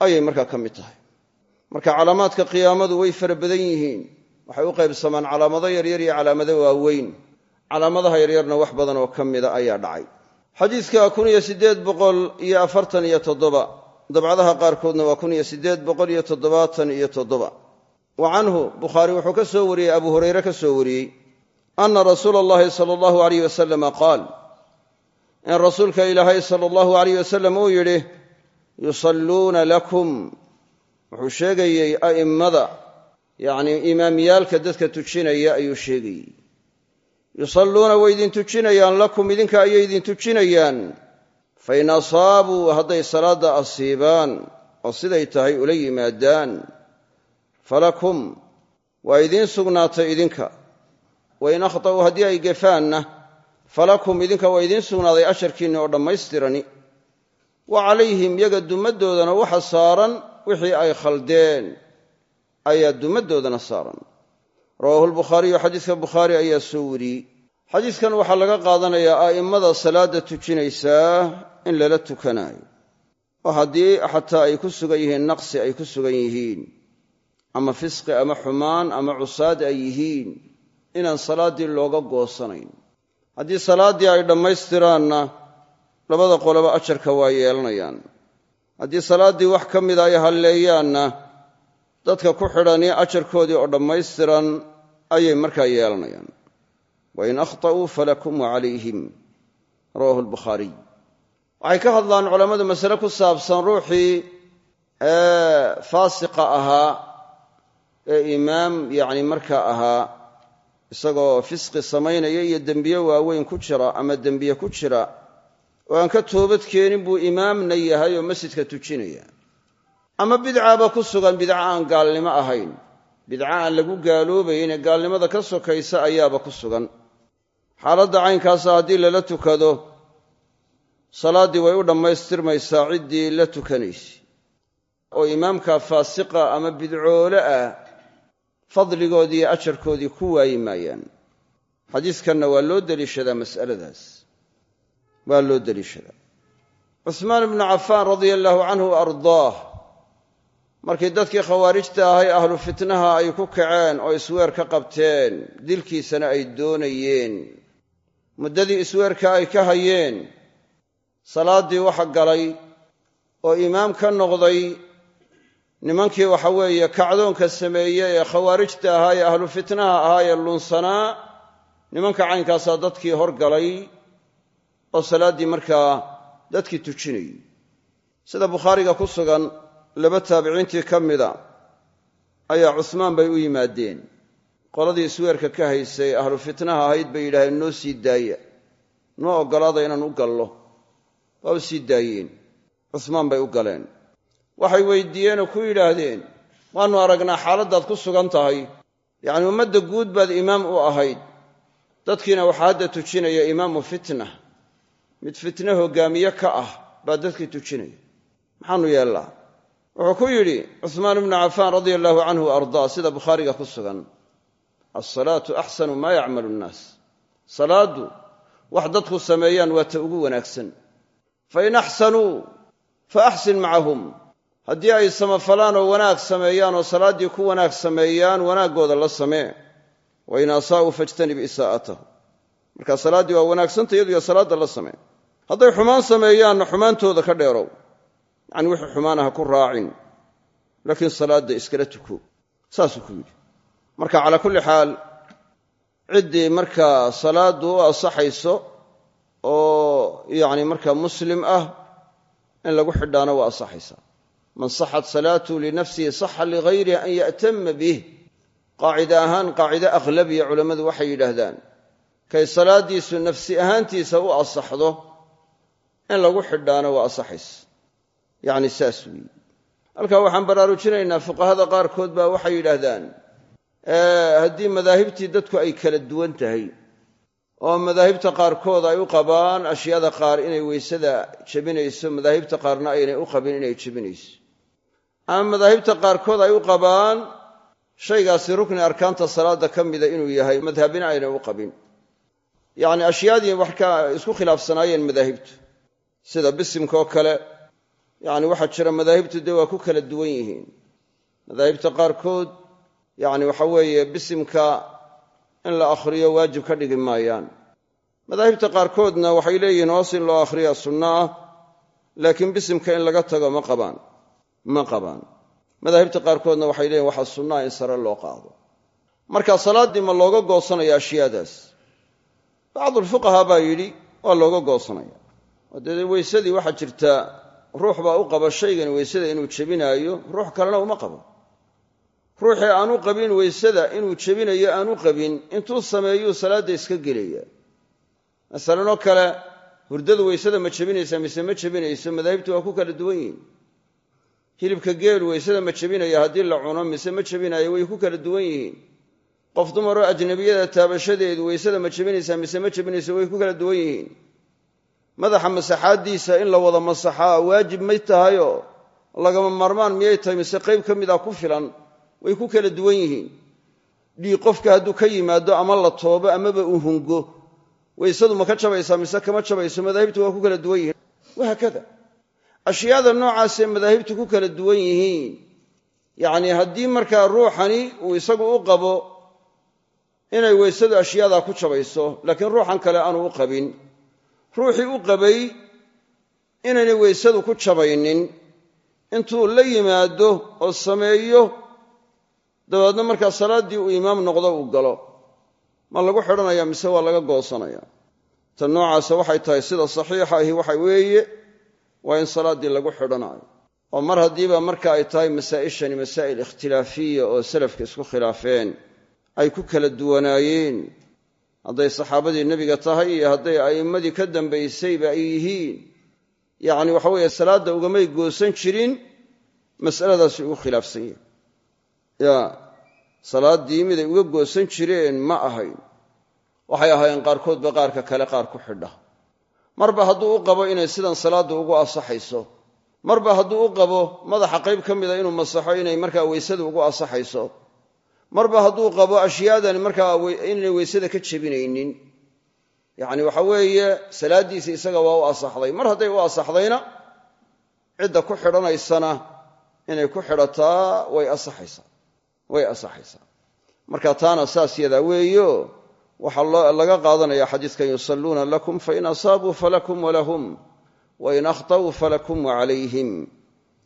ayay markaa ka mid tahay. Marka calaamaadka qiyaamadu way fara badan yihiin. Waxay u qaybsamaan calaamado yaryar iyo calaamado waaweyn. Calaamadaha yaryarna wax badan oo ka mida ayaa dhacay. Xadiidka kun iyo siddeed boqol iyo afartan iyo toddoba. Dabcadaha qaarkoodna waa kun iyo siddeed boqol iyo toddobaatan iyo toddoba. Wa canhu bukhaari wuxuu ka soo wariyey abu hurayre ka soo wariyey ana rasuula allahi sala allahu alayh wasalama qaal in rasuulka ilaahay sala allahu alayh wasalam uu yidhi yusalluuna lakum. Wuxuu sheegayey a'immada yacnii imaamiyaalka dadka tujinaya ayuu sheegayey. Yusalluuna way idin tujinayaan lakum idinka ayay idin tujinayaan. Fain asaabuu hadday salaadda asiibaan oo siday tahay ula yimaadaan falakum waa idiin sugnaatay idinka. Wain akhta'uu haddii ay gefaanna falakum idinka waa idiin sugnaaday asharkiinni oo dhammaystirani wa calayhim yaga dummaddoodana waxa saaran wixii ay khaldeen. Ayaa dummaddoodana saaran. Rawaahu lbukhaariyu xadiiska bukhaari ayaa soo wariyey. Xadiidkan waxaa laga qaadanayaa a'immada salaadda tujinaysaa in lala tukanaayo. Oo haddii xataa ay ku sugan yihiin naqsi ay ku sugan yihiin ama fisqi ama xumaan ama cusaad ay yihiin inaan salaaddii looga goosanayn. Haddii salaaddii ay dhammaystiraanna labada qoloba ajarka waa yeelanayaan. Haddii salaaddii wax ka mida ay halleeyaanna dadka ku xidhani ajarkoodii oo dhammaystiran ayay markaa yeelanayaan. Wain akhta'uu falakum wa calayhim. Rawaahu lbukhaariy waxay ka hadlaan culammadu masale ku saabsan ruuxii faasiqa ahaa ee imaam yacni markaa ahaa isagoo fisqi samaynaya iyo dembiye waaweyn ku jira ama dembiye ku jira oo aan ka toobad keenin buu imaamna yahay oo masjidka tujinaya. Ama bidcaaba ku sugan bidca aan gaalnimo ahayn. Bidca aan lagu gaaloobayn ee gaalnimada ka sokaysa ayaaba ku sugan. Xaaladda caynkaasa haddii lala tukado salaaddii way u dhammaystirmaysaa ciddii la tukanaysa oo imaamka faasiqa ama bidcoole ah fadligoodii ajarkoodii ku waayi maayaan. Xadiiskanna waa loo deliishadaa mas'aladaas waa loo deliishadaa. Cuhmaan ibnu cafaan radia allaahu canhu wa ardaah markii dadkii khawaarijta ahay ahlu fitnaha ay ku kaceen oo isweer ka qabteen dilkiisana ay doonayeen. Muddadii isweerka ay ka hayeen salaaddii waxa galay oo imaam ka noqday nimankii waxa weeye kacdoonka sameeyey ee khawaarijta ahaa ee ahlu fitnaha ahaa ee lunsanaa nimanka caynkaasaa dadkii hor galay oo salaaddii markaa dadkii tujinayey. Sida bukhaariga ku sugan laba taabiciintii ka mida ayaa cusmaan bay u yimaadeen. Qoladii isweerka ka haysay ahlu fitnaha ahayd bay yidhahdeen noo sii daaya. Noo oggolaada inaan u gallo. Waa u sii daayeen. Cusmaan bay u galeen. Waxay weydiiyeen oo ku yidhaahdeen waannu aragnaa xaaladdaad ku sugan tahay. Yacni ummadda guud baad imaam u ahayd. Dadkiina waxaa hadda tujinaya imaamu fitna mid fitne hoggaamiye ka ah baa dadkii tujinaya. Maxaanu yeellaa? Wuxuu ku yidhi cuhmaan ibnu cafaan radia allaahu canhu wa ardaa sida bukhaariga ku sugan. Alsalaatu axsanu maa yacmalu nnaas. Salaaddu wax dadku sameeyaan waa ta ugu wanaagsan. Fain axsanuu fa axsin macahum. Haddii ay samafalaan oo wanaag sameeyaan oo salaaddii ku wanaag sameeyaan wanaaggooda la samee. Wain asaa'uu fajtanib isaa'atahu. Marka salaaddii waa wanaagsanta iyadu iyo salaadda la samee hadday xumaan sameeyaanna xumaantooda ka dheerow. Yacni wixii xumaanaha ku raacin. Laakiin salaadda iskala tuko. Saasuu ku yidhi. Marka calaa kulli xaal ciddii markaa salaaddu u ansaxayso oo yacni markaa muslim ah in lagu xidhaana waa ansaxaysaa man saxat salaatu linafsihi saxa ligayrihi an ya'tama bih. Qaacide ahaan qaacide akhlabiya culammadu waxay yidhaahdaan kay salaaddiisu nafsi ahaantiisa u asaxdo in lagu xidhaana waa asaxaysa yacni saas weeye halkaa waxaan baraarujinaynaa fuqahada qaarkood baa waxay yidhaahdaan haddii madaahibtii dadku ay kala duwan tahay oo madaahibta qaarkood ay u qabaan ashyaada qaar inay weysada jebinayso madaahibta qaarna aynay u qabin inay jebinayso ama madaahibta qaarkood ay u qabaan shaygaasi rukni arkaanta salaadda ka mida inuu yahay madhabina aynay u qabin. Yacni ashyaadii waxkaa isku khilaafsanaayeen madaahibtu sida bisimka oo kale yacni waxaa jira madaahibtu dee waa ku kala duwan yihiin. Madaahibta qaarkood yacni waxa weeye bisimka in la akhriyo waajib ka dhigi maayaan. Madaahibta qaarkoodna waxay leeyihiin hoos in loo akhriya sunno ah laakiin bisimka in laga tago ma qabaan ma qabaan. Madaahibta qaarkoodna waxay leeyihiin waxaa sunnaha in sare loo qaado. Marka salaaddii ma looga goosanaya ashyaadaas bacdulfuqahaa baa yidhi waa looga goosanaya oo weysadii waxaa jirta ruux baa u qaba shaygan weysada inuu jebinaayo ruux kalena uma qabo. Ruuxii aanu qabin weysada inuu jebinayo aanu qabin intuu sameeyuu salaadda iska gelaya masalanoo kale hurdadu weysada ma jebinaysa mise ma jebinayso madaahibtu waa ku kala duwan yihiin. Hilibka geelu weysada ma jebinaya haddii la cuno mise ma jebinayo way ku kala duwan yihiin. Qof dumaroo ajnabiyada taabashadeedu weysada ma jebinaysaa mise ma jebinayso way ku kala duwan yihiin madaxa masaxaaddiisa in la wada masaxaa waajib may tahayoo lagama maarmaan miyay tahay mise qayb ka mid a ku filan way ku kala duwan yihiin. Dhiig qofka hadduu ka yimaado ama la toobo amaba uu hungo weysadu ma ka jabaysaa mise kama jabayso madaahibtu waa ku kala duwan yihiin. Wahaakada ashyaada noocaasee madaahibtu ku kala duwan yihiin. Yacnii haddii markaa ruuxani uu isagu u qabo inay weysadu ashyaadaa ku jabayso laakiin ruuxan kale aanu u qabin ruuxii u qabay inaynay weysadu ku jabaynin intuu la yimaado oo sameeyo dabeedna markaa salaaddii uu imaam noqdo uu galo. Ma lagu xidhanaya mise waa laga goosanaya ta noocaasa waxay tahay sida saxiixa ahi waxa weeye waa in salaaddii lagu xidhanaayo. Oo mar haddiiba marka ay tahay masaa'ishani masaa'il ikhtilaafiya oo salafka isku khilaafeen ay ku kala duwanaayeen hadday saxaabadii nebiga tahay iyo hadday a'immadii ka dambaysayba ay yihiin. Yacni waxa weeye salaadda ugamay goosan jirin mas'aladaasi ugu khilaafsan yahay ya salaaddii miday uga goosan jireen ma ahayn. Waxay ahaayeen qaarkoodba qaarka kale qaar ku xidha. Marba hadduu u qabo inay sidan salaadda ugu asaxayso marba hadduu u qabo madaxa qayb ka mida inuu masaxo inay markaa weysada ugu asaxayso marba hadduu qabo ashyaadani markaa inay weysada ka jebinaynin. Yacni waxa weeye salaaddiisa isaga waa u asaxday. Mar hadday u asaxdayna cidda ku xidhanaysana inay ku xidhataa way asaxaysaa. Way asaxaysaa. Marka taana saas yadaa weeyo waxaa laga qaadanaya xadiidkan yusalluuna lakum fain asaabuu falakum walahum wain akhta'uu falakum wacalayhim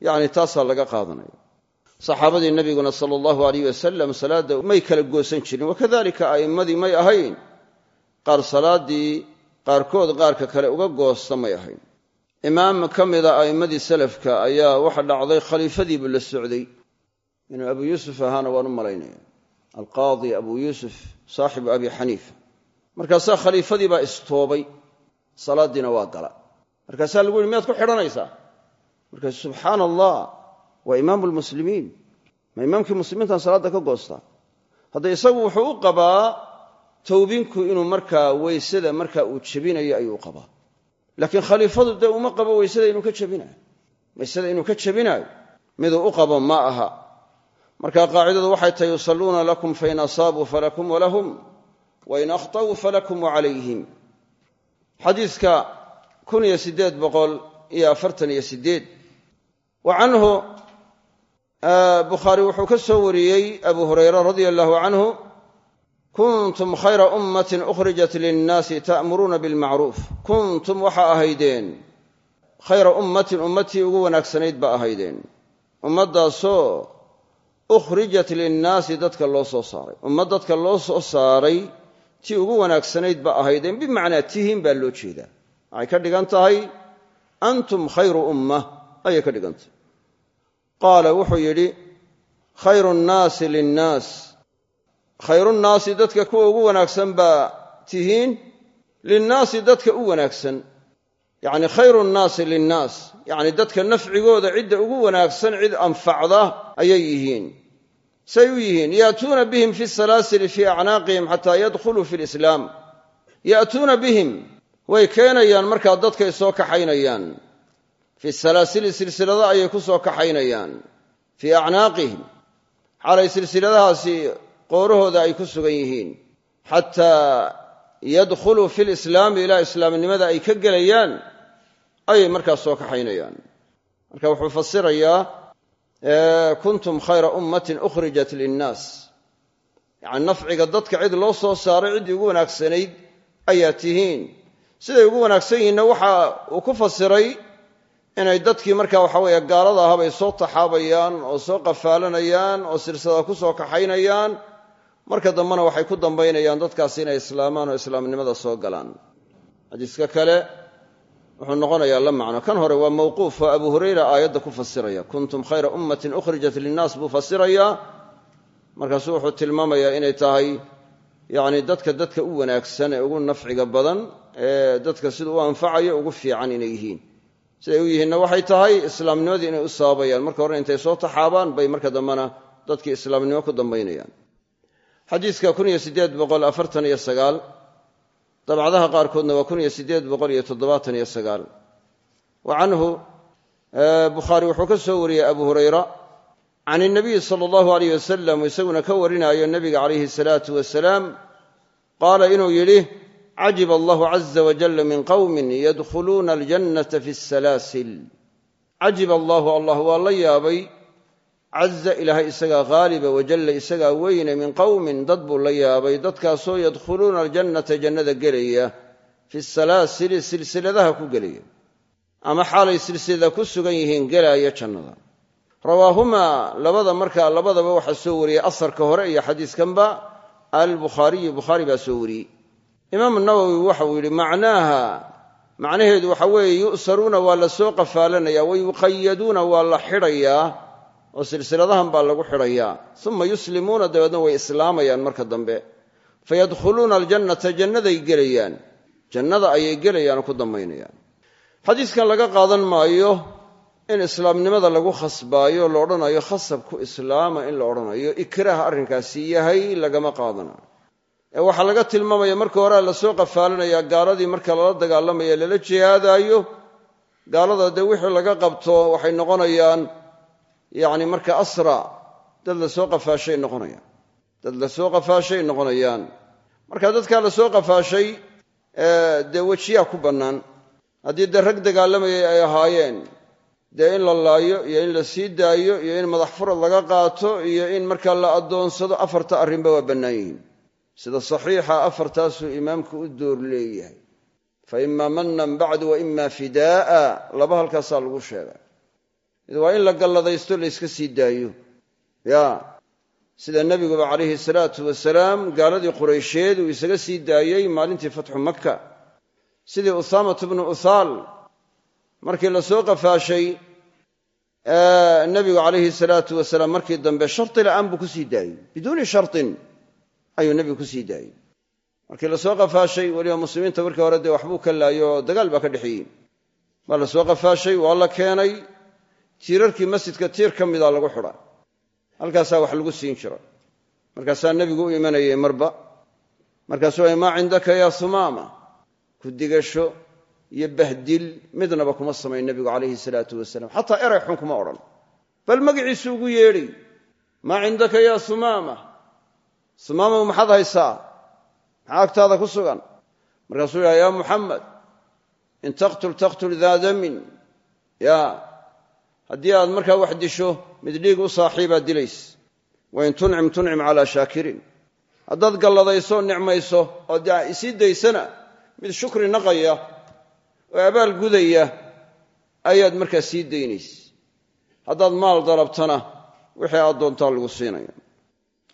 yacni taasaa laga qaadanaya saxaabadii nebiguna sala allahu alayh wasalam salaadda may kala goosan jirin wakadalika a'immadii may ahayn. Qaar salaaddii qaarkood qaarka kale uga goosta may ahayn. Imaam ka mida a'immadii salafka ayaa waxa dhacday khaliifadiibu la socday. Inuu abu yuusuf ahaana waan u malaynaya. Alqaadi abu yuusuf saaxibu abi xaniifa. Markaasaa khaliifadii baa istoobay. Salaaddiina waa gala. Markaasaa lagu yihi miyaad ku xidhanaysaa? Markaasu subxaana allah waa imaamu lmuslimiin ma imaamkii muslimiintan salaadda ka goostaa hadda isagu wuxuu u qabaa towbinku inuu markaa weysada markaa uu jebinayo ayuu u qabaa. Laakiin khaliifadu dee uma qabo weysada inuu ka jebinayo weysada inuu ka jebinaayo miduu u qabo ma aha. Marka qaacidadu waxay tahay yusalluuna lakum fain asaabuu falakum walahum wain akhta'uu falakum wacalayhim xadiidka kun iyo siddeed boqol iyo afartan iyo siddeed. Wa canhu bukhaari wuxuu ka soo wariyey abu hurayra radia allahu canhu kuntum khayra ummatin ukhrijat linnaasi ta'muruuna bilmacruuf kuntum waxaa ahaydeen khayra ummatin ummatii ugu wanaagsanayd ba ahaydeen. Ummaddaasoo ukhrijat linnaasi dadka loo soo saaray. Ummad dadka loo soo saaray tii ugu wanaagsanayd ba ahaydeen. Bimacnaa tihiin baa loo jeedaa. Waxay ka dhigan tahay antum khayru ummah ayay ka dhigan tahay qaala wuxuu yidhi khayru nnaasi linnaas. Khayrunnaasi dadka kuwa ugu wanaagsan baa tihiin linnaasi dadka u wanaagsan. Yacni khayru nnaasi linnaas. Yacni dadka nafcigooda cidda ugu wanaagsan cid anfacda ayay yihiin. Say u yihiin ya'tuuna bihim fi salaasili fii acnaaqihim xataa yadkhuluu fi lislaam ya'tuuna bihim. Way keenayaan markaa dadkay soo kaxaynayaan fi salaasili silsilada ayay ku soo kaxaynayaan. Fii acnaaqihim xalay silsiladahaasi qoorahooda ay ku sugan yihiin. Xataa yadkhuluu fi lislaami ilaa islaamnimada ay ka gelayaan ayay markaas soo kaxaynayaan. Marka wuxuu fasirayaa kuntum khayra ummatin ukhrijat linnaas. Yacni nafciga dadka cid loo soo saaray ciddii ugu wanaagsanayd ayaa tihiin. Siday ugu wanaagsan yihiinna waxa uu ku fasiray inay dadkii marka waxa weeye gaalada ahabay soo taxaabayaan oo soo qafaalanayaan oo silsilada ku soo kaxaynayaan marka dambena waxay ku dambaynayaan dadkaasi inay islaamaan oo islaamnimada soo galaan. Xadiiska kale wuxuu noqonayaa la macno. Kan hore waa mawquuf abu hurayra aayadda ku fasiraya. Kuntum khayra ummatin ukhrijat linnaas buu fasirayaa markaasuu wuxuu tilmaamayaa inay tahay yacni dadka dadka u wanaagsan ee ugu nafciga badan ee dadka sida u anfacayo ugu fiican inay yihiin siday u yihiinna waxay tahay islaamnimadii inay u sababayaan marka hore intay soo taxaabaan bay marka dambena dadkii islaamnimo ku dambaynayaan. Xadiidka dabcadaha qaarkoodna waa kun iyo siddeed boqol iyo toddobaatan iyo sagaal. Wa canhu bukhaari wuxuu ka soo wariyey abu hurayra can inabiyi sala allahu aleyh wasalam isaguna ka warinaayo nebiga calayhi salaatu wasalaam qaala inuu yidhi cajib allahu caza wajalla min qowmin yadkhuluuna aljannata fi salaasil cajib allahu allah waa la yaabay. caza ilaahay isagaa haaliba wajalla isagaa weyne min qowmin dad buu la yaabay. dadkaasoo yadkhuluuna aljannata jannada gelaya fi salaasili silsiladaha ku gelaya ama xaalay silsilada ku sugan yihiin gelaaya jannada rawaahumaa labada markaa labadaba waxaa soo wariyey asarka hore iyo xadiiskanba albukhaariyu bukhaari baa soo wariyey imaamu nawowi waxa uu yidhi macnaaha macnaheedu waxa weeye yu'saruuna waa la soo qafaalanaya wa yuqayaduuna waa la xidhayaa oo silsiladahan baa lagu xidhayaa uma yuslimuuna dabeedna way islaamayaan marka dambe. Fayadkhuluuna aljannata jannaday gelayaan. Jannada ayay gelayaan oo ku dambaynayaan. Xadiiskan laga qaadan maayo in islaamnimada lagu khasbaayo la odhanayo khasab ku islaama in la odhanayo ikraah arrinkaasi yahay lagama qaadanayo waxaa laga tilmaamaya marka horea la soo qafaalanaya gaaladii marka lala dagaalamaya lala jihaadaayo gaalada dee wixii laga qabto waxay noqonayaan yacni marka asra dad la soo qafaashay noqonayaan dad la soo qafaashay noqonayaan. Marka dadkaa la soo qafaashay dee wejiyaa ku bannaan. Haddii dee rag dagaalamayay ay ahaayeen dee in la laayo iyo in la sii daayo iyo in madax furad laga qaato iyo in markaa la addoonsado afarta arrinba waa bannaan sida saxiixa afartaasuu imaamku u door leeyahay. Fa imaa mannan bacdu wa ima fidaa'a laba halkaasaa lagu sheegay. Mid waa in la galladaysto layska sii daayo. Ya sida nebiguba calayhi salaatu wasalaam gaaladii quraysheed uu isaga sii daayey maalintii fatxu makka. Sidii usaamatu bnu uthaal markii la soo qafaashay nebigu calayhi salaatu wasalaam markii dambe sharti la'aan buu ku sii daayey biduuni shartin ayuu nebigu ku sii daayey. Markii la soo qafaashay weliba muslimiinta markii hore dee waxbuu ka laayo oo dagaal baa ka dhexeeyey baa la soo qafaashay waa la keenay tiirarkii masjidka tiir ka mida lagu xidhaa halkaasaa wax lagu siin jira markaasaa nebigu u imanayay marba. Markaasuu ay maa cindaka yaa sumaama ku digasho iyo bahdil midnaba kuma samayn nebigu calayhi salaatu wasalaam. Xataa eray xun kuma odhan. Bal magiciisu ugu yeedhay maa cindaka yaa sumaama sumaamaw maxaad haysaa? Maxaa agtaada ku sugan? Markaasuu yidhaha yaa muxamed in taqtul taqtul daa damin. Yaa haddii aad markaa wax disho mid dhiig u saaxiibaad dilays. Wain tuncim tuncim calaa shaakirin. Haddaad galladayso nicmayso oo dee isii daysana mid shukri naqaya oo abaal gudaya ayaad markaa sii daynays. Haddaad maal dalabtana wixii aad doontaa lagu siinaya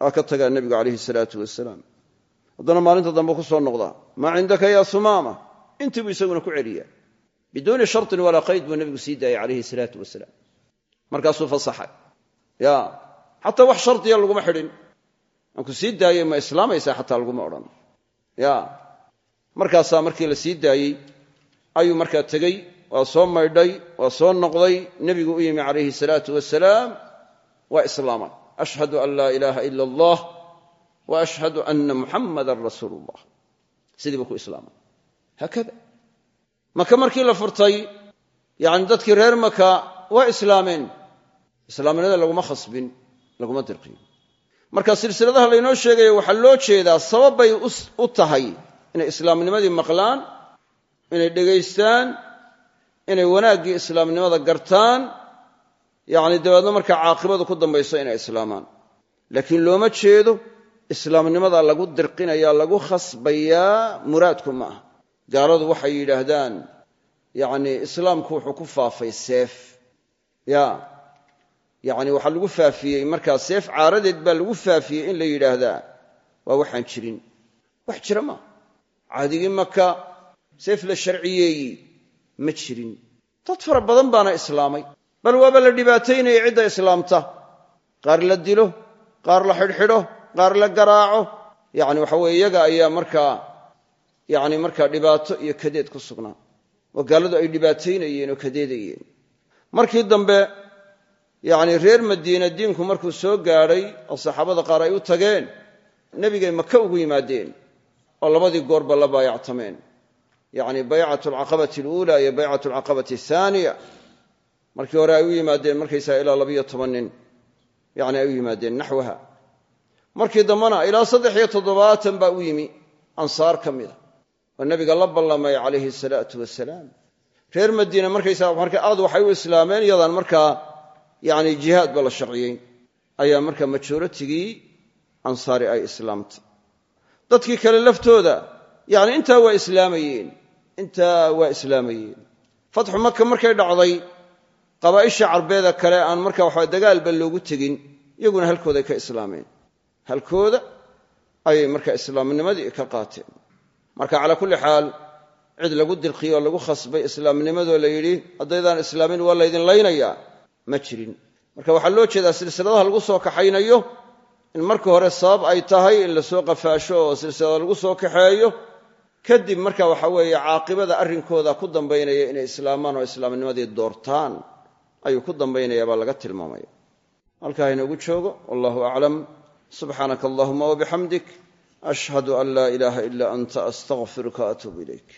waa ka tagaa nebigu calayhi salaatu wasalaam haddana maalinta dambe ku soo noqdaa maa cindaka yaa sumaama? Intii buu isaguna ku celiyaa. Biduuni shartin walaa qayd buu nebigu sii daayay calayhi salaatu wasalaam markaasuu fasaxay. Ya xataa wax shardiya laguma xidhin. Aanku sii daayey ma islaamaysaa xataa laguma odhan. Ya markaasaa markii la sii daayey ayuu markaa tegey waa soo maydhay waa soo noqday nebigu u yimi calayhi salaatu wasalaam waa islaamay ashhadu an laa ilaaha ila allah wa ashhadu ana muxammadan rasuulu ullah sidii buu ku islaamay haakada maka markii la furtay yani dadkii reer maka waa islaameen islaamnimada laguma khasbin laguma dirqin marka silsiladaha laynoo sheegayo waxaa loo jeedaa sabab bay u tahay inay islaamnimadii maqlaan inay dhegaystaan inay wanaaggii islaamnimada gartaan yacni dabeedna markaa caaqibadu ku dambayso inay islaamaan. Laakiin looma jeedo islaamnimada lagu dirqinayaa lagu khasbayaa muraadku ma aha. Gaaladu waxay yidhaahdaan yacni islaamku wuxuu ku faafay seef. Ya yacni waxaa lagu faafiyey markaa seef caaradeed baa lagu faafiyey in la yidhaahdaa. Waa waxaan jirin. Wax jira maa caadigii maka seef la sharciyeeyey ma jirin. Dad fara badan baana islaamay bal waaba la dhibaataynayay cidda islaamta. Qaar la dilo qaar la xidhxidho qaar la garaaco. Yacni waxa weye iyaga ayaa markaa yacni markaa dhibaato iyo kadeed ku sugnaa. Oo gaalladu ay dhibaataynayeen oo kadeedayeen. Markii dambe yacni reer madiina diinku markuu soo gaadhay oo saxaabada qaar ay u tageen nebigay maka ugu yimaadeen oo labadii goorba la baayactameen. Yacni baycatu alcaqabati aluula iyo baycatu alcaqabati ahaaniya markii hore ay u yimaadeen markaysaga ilaa labiyo toban nin yacni ay u yimaadeen naxwaha. Markii dambena ilaa saddex iyo toddobaatan baa u yimi ansaar ka mida oo nebiga la ballamay calayhi salaatu wasalaam reer madiina markaysaga marka aad waxay u islaameen iyadaan markaa yacni jihaad ba la sharciyeyn. Ayaa markaa majooratigii ansaari ay islaamtay. Dadkii kale laftooda yacni intaa waa islaamayeen intaa waa islaamayeen fatxu maka markay dhacday qabaa'isha carbeeda kale aan marka waxa dagaalba loogu tegin iyaguna halkooday ka islaameen. Halkooda ayay marka islaamnimadii ka qaateen. Marka calaa kulli xaal cid lagu dirqiyo oo lagu khasbay islaamnimadoo la yidhi haddaydaan islaamin waa laydin laynayaa. Ma jirin. Marka waxaa loo jeedaa silsiladaha lagu soo kaxaynayo in marka hore sabab ay tahay in la soo qafaasho oo silsilada lagu soo kaxeeyo. Kadib marka waxa weeye caaqibada arrinkooda ku dambaynaya inay islaamaan oo islaamnimadii doortaan ayuu ku dambaynaya baa laga tilmaamaya. Halkaa inoogu joogo wallahu aclam. Subxaanaka allahuma wabixamdik ashhadu an laa ilaaha ila anta astaqfiruka atuub ilayk